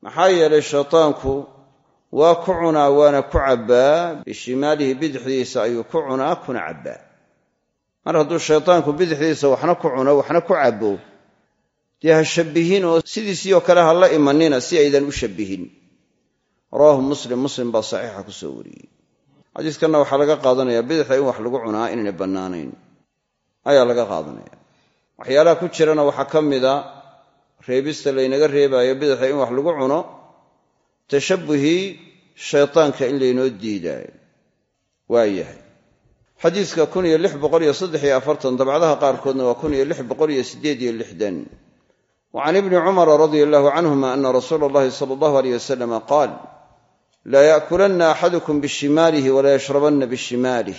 maxaa yeelay shaytaanku waa ku cunaa waana ku cabbaa bishimaalihi bidixdiisa ayuu ku cunaa kuna cabbaa mar hadduu shaytaanku bidixdiisa waxna ku cuno waxna ku cabbo dee ha shabbihin oo sidiisii kale ha la imanina si aydan u shabbihin rawaahu muslim muslim baa saxiixa ku soo wariyey xadiiskanna waxaa laga qaadanayaa bidixda in wax lagu cunaa inaynay bannaanayn. Ayaa laga qaadanaya. Waxyaalaha ku jirana waxaa ka mida reebista laynaga reebaayo bidixda in wax lagu cuno tashabbuhii shaytaanka in laynoo diidaayo. Waa yahay. Xadiiska kun iyo lix boqol iyo saddex iyo afartan dabcadaha qaarkoodna waa kun iyo lix boqol iyo siddeed iyo lixdan. Wa can ibni cumara radia allahu canhuma ana rasuula allahi sala allahu aleyh wasalama qaal laa ya'kulanna axadukum bishimaalihi walaa yashrabanna bishimaalih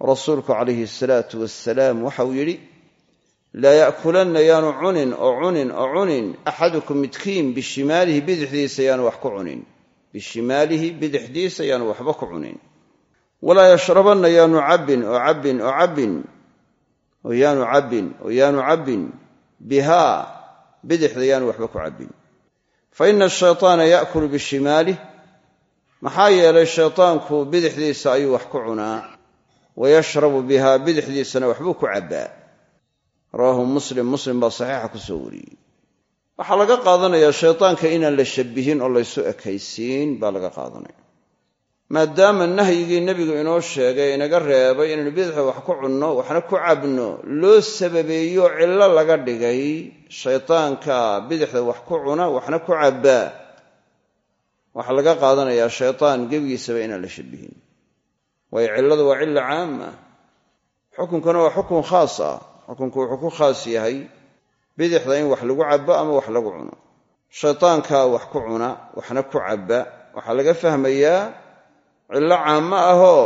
rasuulku calayhi asalaatu wasalaam waxa uu yidhi laa ya'kulanna yaanu cunin oo cunin oo cunin axadukum midkiin bishimaalihi bidixdiisa yaanu wax ku cunin bishimaalihi bidixdiisa yaanu waxba ku cunin walaa yashrabanna yaanu cabbin oo cabbin oo cabbin oo yaanu ku cabbin fa maxaa yeelay shaytaanku bidixdiisa ayuu wax ku cunaa wa yashrabu bihaa bidixdiisana waxbuu ku cabbaa. Rawaahu muslim muslim baa saxiixa ku soo wariyey. Waxaa laga qaadanayaa shaytaanka inaan la shabbihin oo laysu ekaysiin baa laga qaadanaya. Maadaama nahyigii nebigu inoo sheegay inaga reebay inaynu bidixda wax ku cunno waxna ku cabno loo sababeeyo cillo laga dhigay shaytaanka bidixda wax ku cuna waxna ku cabbaa waxaa laga qaadanayaa shaytaan gebigiisaba inaan la shabbihin. Waayo cilladu waa cilla caama xukunkuna waa xukun khaas ah. Xukunku wuxuu ku khaas yahay bidixda in wax lagu cabbo ama wax lagu cuno. Shaytaankaa wax ku cuna waxna ku cabba. Waxaa laga fahmayaa cillo caamo ahoo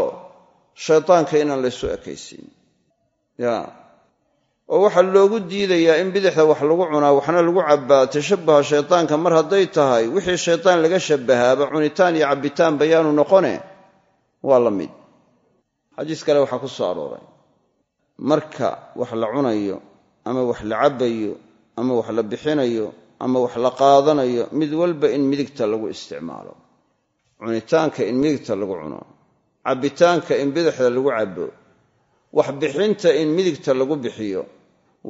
shaytaanka inaan laysu ekaysiin ya oo waxaa loogu diidayaa in bidixda wax lagu cunaa waxna lagu cabbaa tashabbuha shaytaanka mar hadday tahay wixii shaytaan laga shabbahaaba cunitaan iyo cabbitaan bayaanu noqone waa la mid. Xadiis kale waxaa ku soo arooray. Marka wax la cunayo ama wax la cabbayo ama wax la bixinayo ama wax la qaadanayo mid walba in midigta lagu isticmaalo. Cunitaanka in midigta lagu cuno cabbitaanka in bidixda lagu cabbo wax bixinta in midigta lagu bixiyo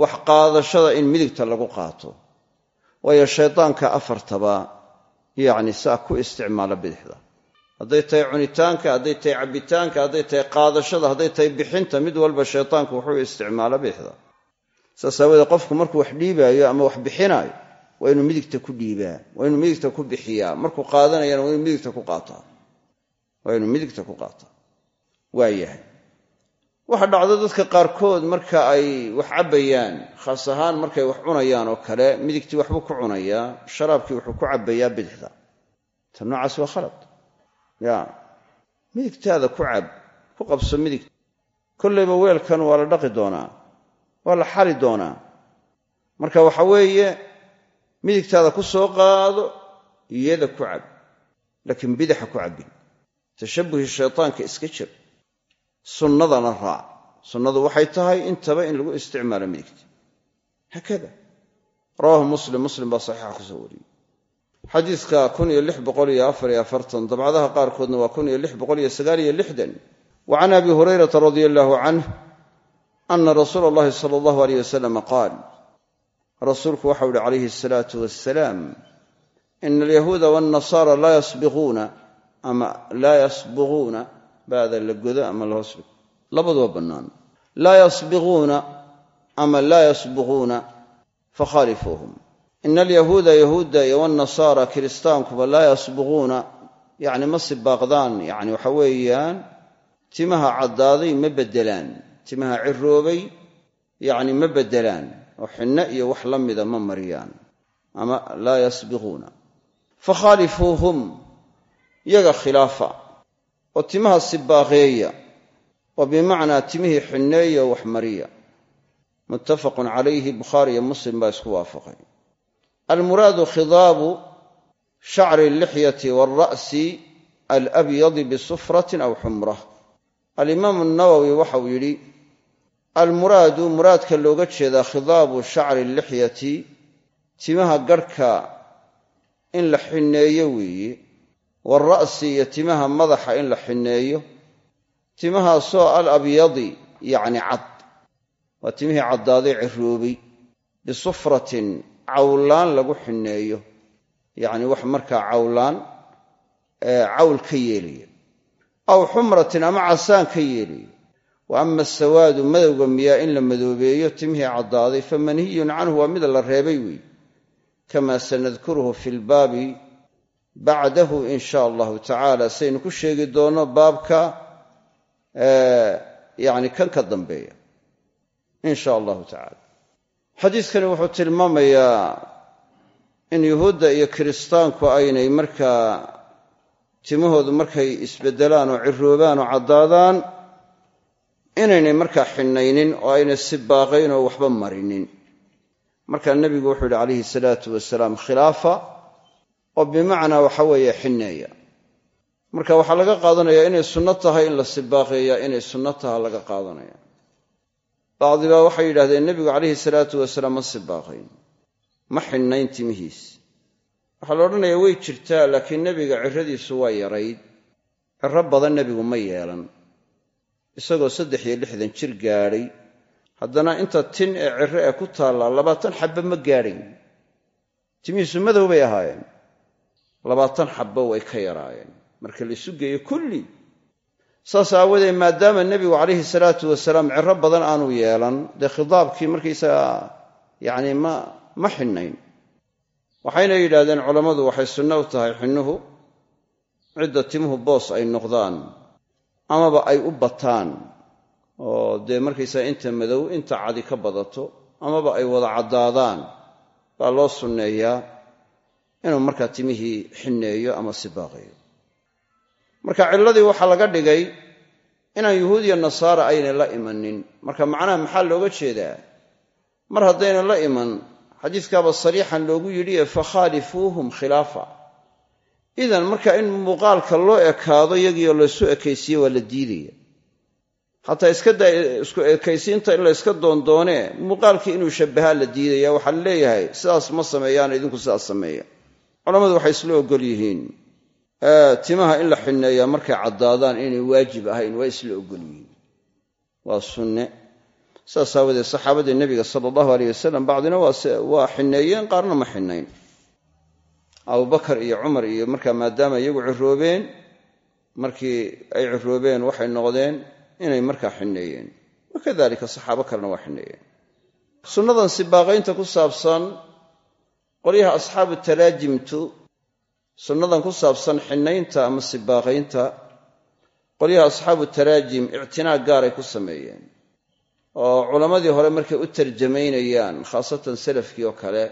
wax qaadashada in midigta lagu qaato. Waayo shaydaanka afartaba yacni saa ku isticmaala bidixda. Hadday tahay cunitaanka hadday tahay cabbitaanka hadday tahay qaadashada hadday tahay bixinta mid walba shaytaanku wuxuu isticmaala bidixda. Saas aawoodee qofku markuu wax dhiibaayo ama wax bixinaayo waa inuu midigta ku dhiibaa waa inuu midigta ku bixiyaa. Markuu qaadanayana waa inuu midigta ku qaataa. Waa inuu midigta ku qaataa. Waa yahay waxa dhacda dadka qaarkood marka ay wax cabbayaan khaas ahaan markay wax cunayaan oo kale midigtii waxbuu ku cunayaa sharaabkii wuxuu ku cabbayaa bidixda. Ta noocaas waa khalad. Ya midigtaada ku cab ku qabso midigta kollayba weelkan waa la dhaqi doonaa waa la xali doonaa. Marka waxa weeye midigtaada ku soo qaado iyada ku cab. Laakiin bidaxa ku cabbin. Tashabbuhi shaytaanka iska jir sunnadana raac. Sunnadu waxay tahay intaba in lagu isticmaalo midigta haakada. Rawaahu muslim muslim baa saxiixa ku soo wariyey. Xadiidka kun iyo lix boqol iyo afar iyo afartan dabcadaha qaarkoodna waa kun iyo lix boqol iyo sagaal iyo lixdan. Wa abi hurayrata radia allahu canh ana rasuula allahi sala allahu aleyh wasalama qaal rasuulku waxau uhi calayhi asalaatu wassalaam ina alyahuuda walnasaara laa yasbiquuna ama laa yasbiquuna ba'da la godo ama la hoos labaduba bannaan laa yasbiquuna ama laa yasbiquuna fakhaalifuuhum ina alyahuuda yahuudda iyo walnasaara kiristaankuba laa yasbiquuna yacni ma sibaaqdaan yacni waxa weeyaan timaha caddaaday ma beddelaan. Timaha ciroobay yacni ma beddelaan. Oo xinno iyo wax la mida ma mariyaan. Ama laa yasbiquuna. Fakhaalifuuhum yaga khilaafa oo timaha sibaaqeeya oo bimacnaa timihii xinneeya oo wax mariya muttafaqun calayhi bukhaari iyo muslim baa isku waafaqay. Almuraadu khidaabu shacri allixyati waalra'si alabyadi bisufratin aw xumrah. Alimaamu nawowi waxau yidhi almuraadu muraadka looga jeedaa khidaabu shacri allixyati timaha garhka in la xinneeyo weeye waalra'si iyo timaha madaxa in la xinneeyo timahaasoo al abyadi yacni cad. Waa timihii caddaaday ciroobay. Bisufratin cawlaan lagu xinneeyo yacni wax markaa cawlaan cawl ka yeelaya aw xumratin ama casaan ka yeelaya wa ama asawaadu madowga miyaa in la madoobeeyo timihii caddaaday. Fa manhiyun canhu waa mid la reebay weeye kama sanadkuruhu fi lbaabi bacdahu in sha allahu tacaala saynu ku sheegi doonno baabka yani kan ka dambeeya in sha allahu tacaala. Xadiidkani wuxuu tilmaamayaa in yuhuudda iyo kiristaanku aynay markaa timahoodu markay isbeddelaan oo ciroobaan oo caddaadaan inaynay markaa xinaynin oo aynay sibaaqayn oo waxba marinin. Markaa nebigu wuxuu yidhi calayhi salaatu wasalaam oo bimacnaa waxa weeye xinneeya marka waxaa laga qaadanayaa inay sunno tahay in la sibaaqeeyaa inay sunno taha laga qaadanaya. Bacdibaa waxay yidhahdeen nebigu calayhi salaatu wasalaam ma sibaaqayn ma xinnayn timihiis. Waxaa la odhanayaa way jirtaa laakiin nebiga cirradiisu waa yarayd. Cirro badan nebigu ma yeelan. Isagoo saddex iyo lixdan jir gaadhay. Haddana inta tin ee cirro ee ku taallaa labaatan xabba ma gaadhayn. Timihiisu madow bay ahaayeen labaatan xabba way ka yaraayeen. Marka la isu geeyo kulli saas aawadeed maadaama nebigu calayhi salaatu wasalaam cirro badan aanu yeelan dee khidaabkii markaysaga yacni ma ma xinnayn. Waxayna yidhaahdeen culammadu waxay sunno u tahay xinnuhu cidda timuhu boos ay noqdaan amaba ay u bataan oo dee markaysaga inta madow inta cadi ka badato amaba ay wada caddaadaan baa loo sunneeyaa inuu markaa timihii xinneeyo ama sibaaqayo marka cilladii waxaa laga dhigay inaan yuhuud iyo nasaara aynay la imanin. Marka macnaha maxaa looga jeedaa? Mar haddaynan la iman xadiiskaaba sariixan loogu yidhi ee fakhaalifuuhum khilaafa. Idan marka in muuqaalka loo ekaado iyagiio laysu ekaysiiye waa la diidaya. Xataa iska daa isku ekaysiinta in la yska doondoonee muuqaalkii inuu shabbahaa la diidaya waxaa la leeyahay sidaas ma sameeyaan idinku sidaas sameeya culammadu waxay isla ogol yihiin timaha in la xinneeyaa markay caddaadaan inay waajib ahayn waa isla ogol yihiin. Waa sunne. Saas aawadeed saxaabadii nebiga sala allahu aleyh wasalam bacdina waa xineeyeen qaarna ma xinayn abubakar iyo cumar iyo markaa maadaama iyagu ciroobeen markii ay ciroobeen waxay noqdeen inay markaa xineeyeen wakadalika saxaabo kalena waa xineeyeen sunnadan sibaaqaynta ku saabsan qolyaha asxaabu taraajimtu sunnadan ku saabsan xinaynta ama sibaaqaynta qolyaha asxaabu taraajim ictinaa gaaray ku sameeyeen oo culammadii hore markay u tarjamaynayaan khaasatan salafkii oo kale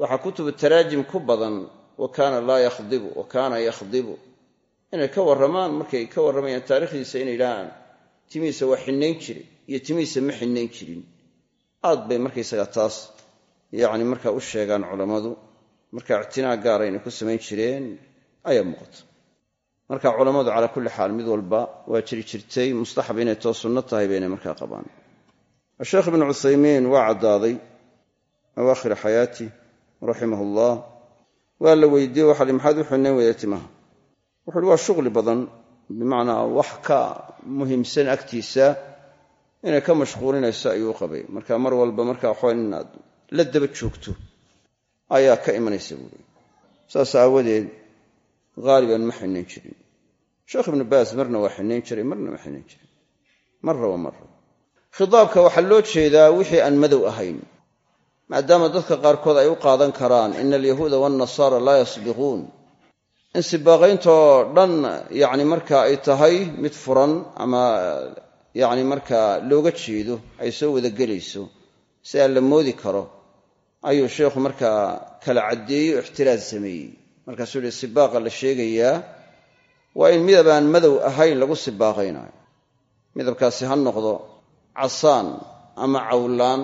waxaa kutubu taraajim ku badan wa kaana laa yakhdibu wa kaana yakhdibu. Inay ka warramaan markay ka warramayaan taarikhdiisa inay yidhahaan timihiisa waa xinayn jiray iyo timihiisa ma xinayn jirin. Aad bay markaysaga taas yacni markaa u sheegaan culammadu marka ictinaa gaara inay ku samayn jireen ayaa muuqata marka culammadu calaa kulli xaal mid walba waa jiri jirtay mustaxab inay too sunno tahay baynay markaa qabaan. Asheekh ibnu cuthaymiin waa caddaaday awaakhira xayaati raximah ullah waa la weydiiyey waxa li maxaad u xinayn weyda timaha? Wuxu waa shuqli badan bimacnaa wax ka muhiimsan agtiisa inay ka mashquulinayso ayuu qabay. Marka mar walba marka waxaa inaad la daba joogto. Ayaa ka imanaysa buuri saas aawadeed haaliban ma xinayn jirin. Sheekh ibnu baas marna waa xinayn jiray marna ma xinayn jirin. Marra wa marra khitaabka waxaa loo jeedaa wixii aan madow ahayn maadaama dadka qaarkood ay u qaadan karaan ina alyahuuda waannasaara laa yasbiquun. In sibaaqayntoo dhan yacni marka ay tahay mid furan ama yacni markaa looga jeedo ay soo wada gelayso si aan la moodi karo ayuu sheikhu markaa kala caddeeyey o ixtiraas sameeyey. Markaasuu yihi sibaaqa la sheegayaa waa in midab aan madow ahayn lagu sibaaqaynayo. Midabkaasi ha noqdo casaan ama cawlaan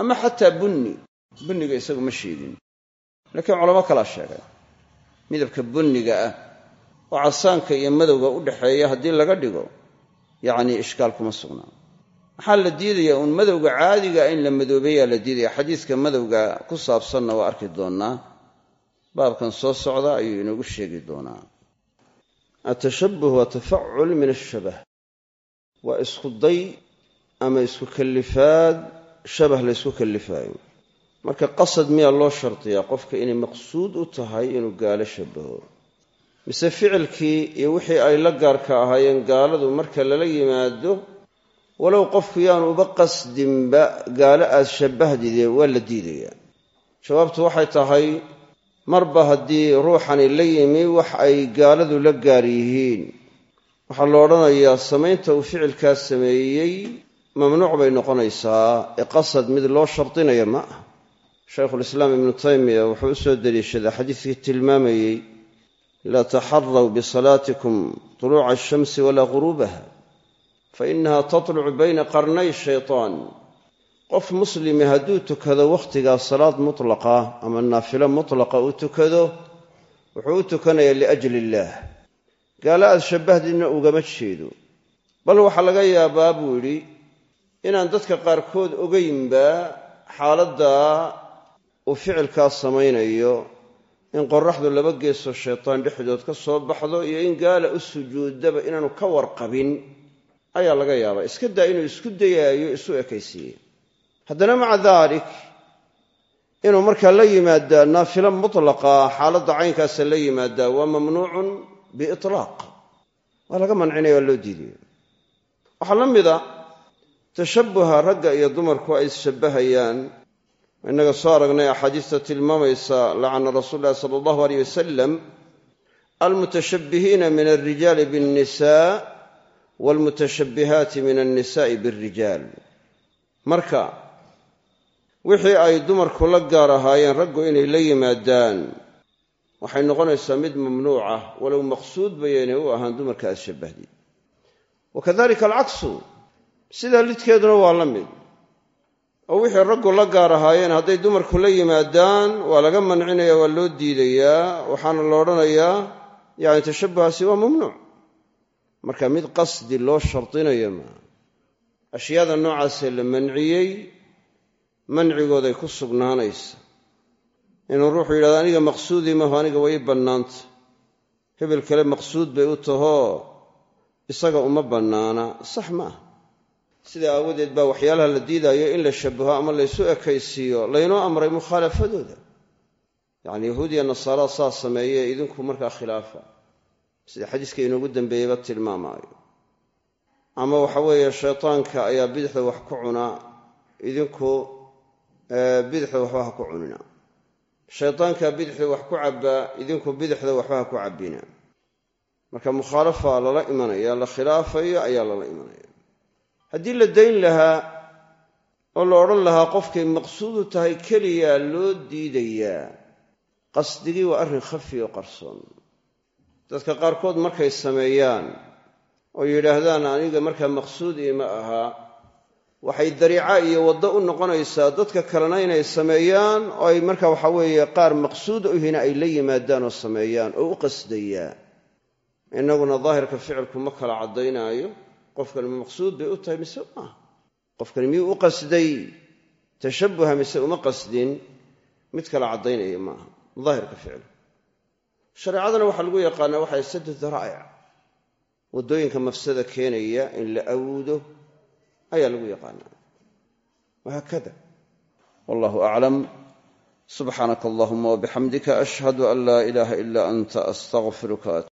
ama xataa bunni. Bunniga isagu ma sheegin. Laakiin culamo kalaa sheegay. Midabka bunniga ah oo casaanka iyo madowga u dhaxeeya haddii laga dhigo yacnii ishkaal kuma sugnaa maxaa la diidayaa? Uun madowga caadiga in la madoobeeyaa la diidaya xadiiska madowga ku saabsanna waa arki doonnaa baabkan soo socda ayuu inoogu sheegi doonaa. Atashabuh waa tafacul min ashabah waa isku day ama isku kallifaad shabah la ysku kallifaayo. Marka qasad miyaa loo shardiyaa qofka inay maqsuud u tahay inuu gaalo shabaho mise ficilkii iyo wixii ay la gaarka ahaayeen gaaladu marka lala yimaado walow qofku yaanu uba qasdinba gaalo aad shabbahdide waa la diidayaa jawaabtu waxay tahay marba haddii ruuxani la yimi wax ay gaaladu la gaar yihiin. Waxaa la odhanayaa samaynta uu ficilkaas sameeyey mamnuuc bay noqonaysaa. Ee qasad mid loo shardinaya ma ah shaykhulislaam ibnu taymiya wuxuu u soo deliishadaa xadiidkii tilmaamayey laa taxaraw bisalaatikum tuluuca ashamsi walaa ghuruubaha fainaha tatlucu bayna qarnay shaytaan qof muslimi hadduu tukado wakhtigaa salaad mutlaqa ama naafilo mutlaqa uu tukado wuxuu u tukanayaa liajli illaah gaalo aad shabbahdidna ugama jeedo bal waxaa laga yaabaa buu yidhi inaan dadka qaarkood ogaynba xaaladda uu ficilkaas samaynayo in qoraxdu laba geesoo shaytaan dhexdood ka soo baxdo iyo in gaala u sujuuddaba inaanu ka warqabin ayaa laga yaabaa. Iska daa inuu isku dayaayo isu ekaysiiye haddana maca daalik inuu markaa la yimaadaa naafilo mutlaqa xaaladda caynkaasa la yimaadaa waa mamnuucun biitlaaq waa laga mancinaya waa loo diidaya waxaa la mida tashabbuha ragga iyo dumarku ay isshabbahayaan innaga soo aragnay axaadiista tilmaamaysa lacana rasuul llahi sala allahu aleyh wasalam almutashabbihiina min alrijaali biاnnisa waalmutashabbihaati min annisa'i biاlrijaal marka wixii ay dumarku la gaar ahaayeen raggu inay la yimaadaan waxay noqonaysaa mid mamnuuc ah walow maqsuud bayaynay u ahaan dumarka aad shabbahdi wa alcaksu sidaa lidkeeduna waa la mid. Oo wixii raggu la gaar ahaayeen hadday dumarku la yimaadaan waa laga mancinaya waa loo diidayaa waxaana la odhanayaa yacni tashabbuhaasi waa mamnuuc marka mid qasdi loo shardinayo maa ashyaada noocaasee la manciyey mancigooday ku sugnaanaysa. Inuu ruuxu yidhahdo aniga maqsuudii maaho aniga way bannaanta hebel kale maqsuud bay u tahoo isaga uma bannaana. Sax ma ah sidaa aawadeed baa waxyaalaha la diidaayo in la shabaho ama laysu ekaysiiyo laynoo amray mukhaalafadooda. Yacni yahuud iyo nasaara saa sameeye idinku markaa khilaafa sida xadiiska inoogu dambeeyeyba tilmaamaayo. Ama waxa weeye shaytaanka ayaa bidixda wax ku cunaa idinku bidixda waxba ha ku cunina. Shaytaanka bidixda wax ku cabbaa idinku bidixda waxba ha ku cabbina. Marka mukhaalafa lala imanaya la khilaafayo ayaa lala imanaya. Haddii la dayn lahaa oo la odhan lahaa qofkay maqsuudu tahay keliya loo diidayaa qasdigii waa arrin khafi oo qarsoon dadka qaarkood markay sameeyaan oo yidhaahdaan aniga markaa maqsuud iima ahaa waxay dariica iyo waddo u noqonaysaa dadka kalena inay sameeyaan oo ay marka waxa weeye qaar maqsuud uhina ay la yimaadaan oo sameeyaan oo u qasdayaa innaguna daahirka ficilku ma kala caddaynaayo. Qofkani maqsuud bay u tahay mise maaha qofkani miyuu u qasday? Tashabbuha mise uma qasdin? Mid kala caddaynaya maaha daahirka ficilku shareecadana waxaa lagu yaqaanaa waxay sadu daraa'ic waddooyinka mafsada keenaya in la awudo ayaa lagu yaqaanaa. Wahaakada wallahu aclam subxaanaka allahuma wabixamdika ashhadu an laa ilaaha ila anta astaqfiruka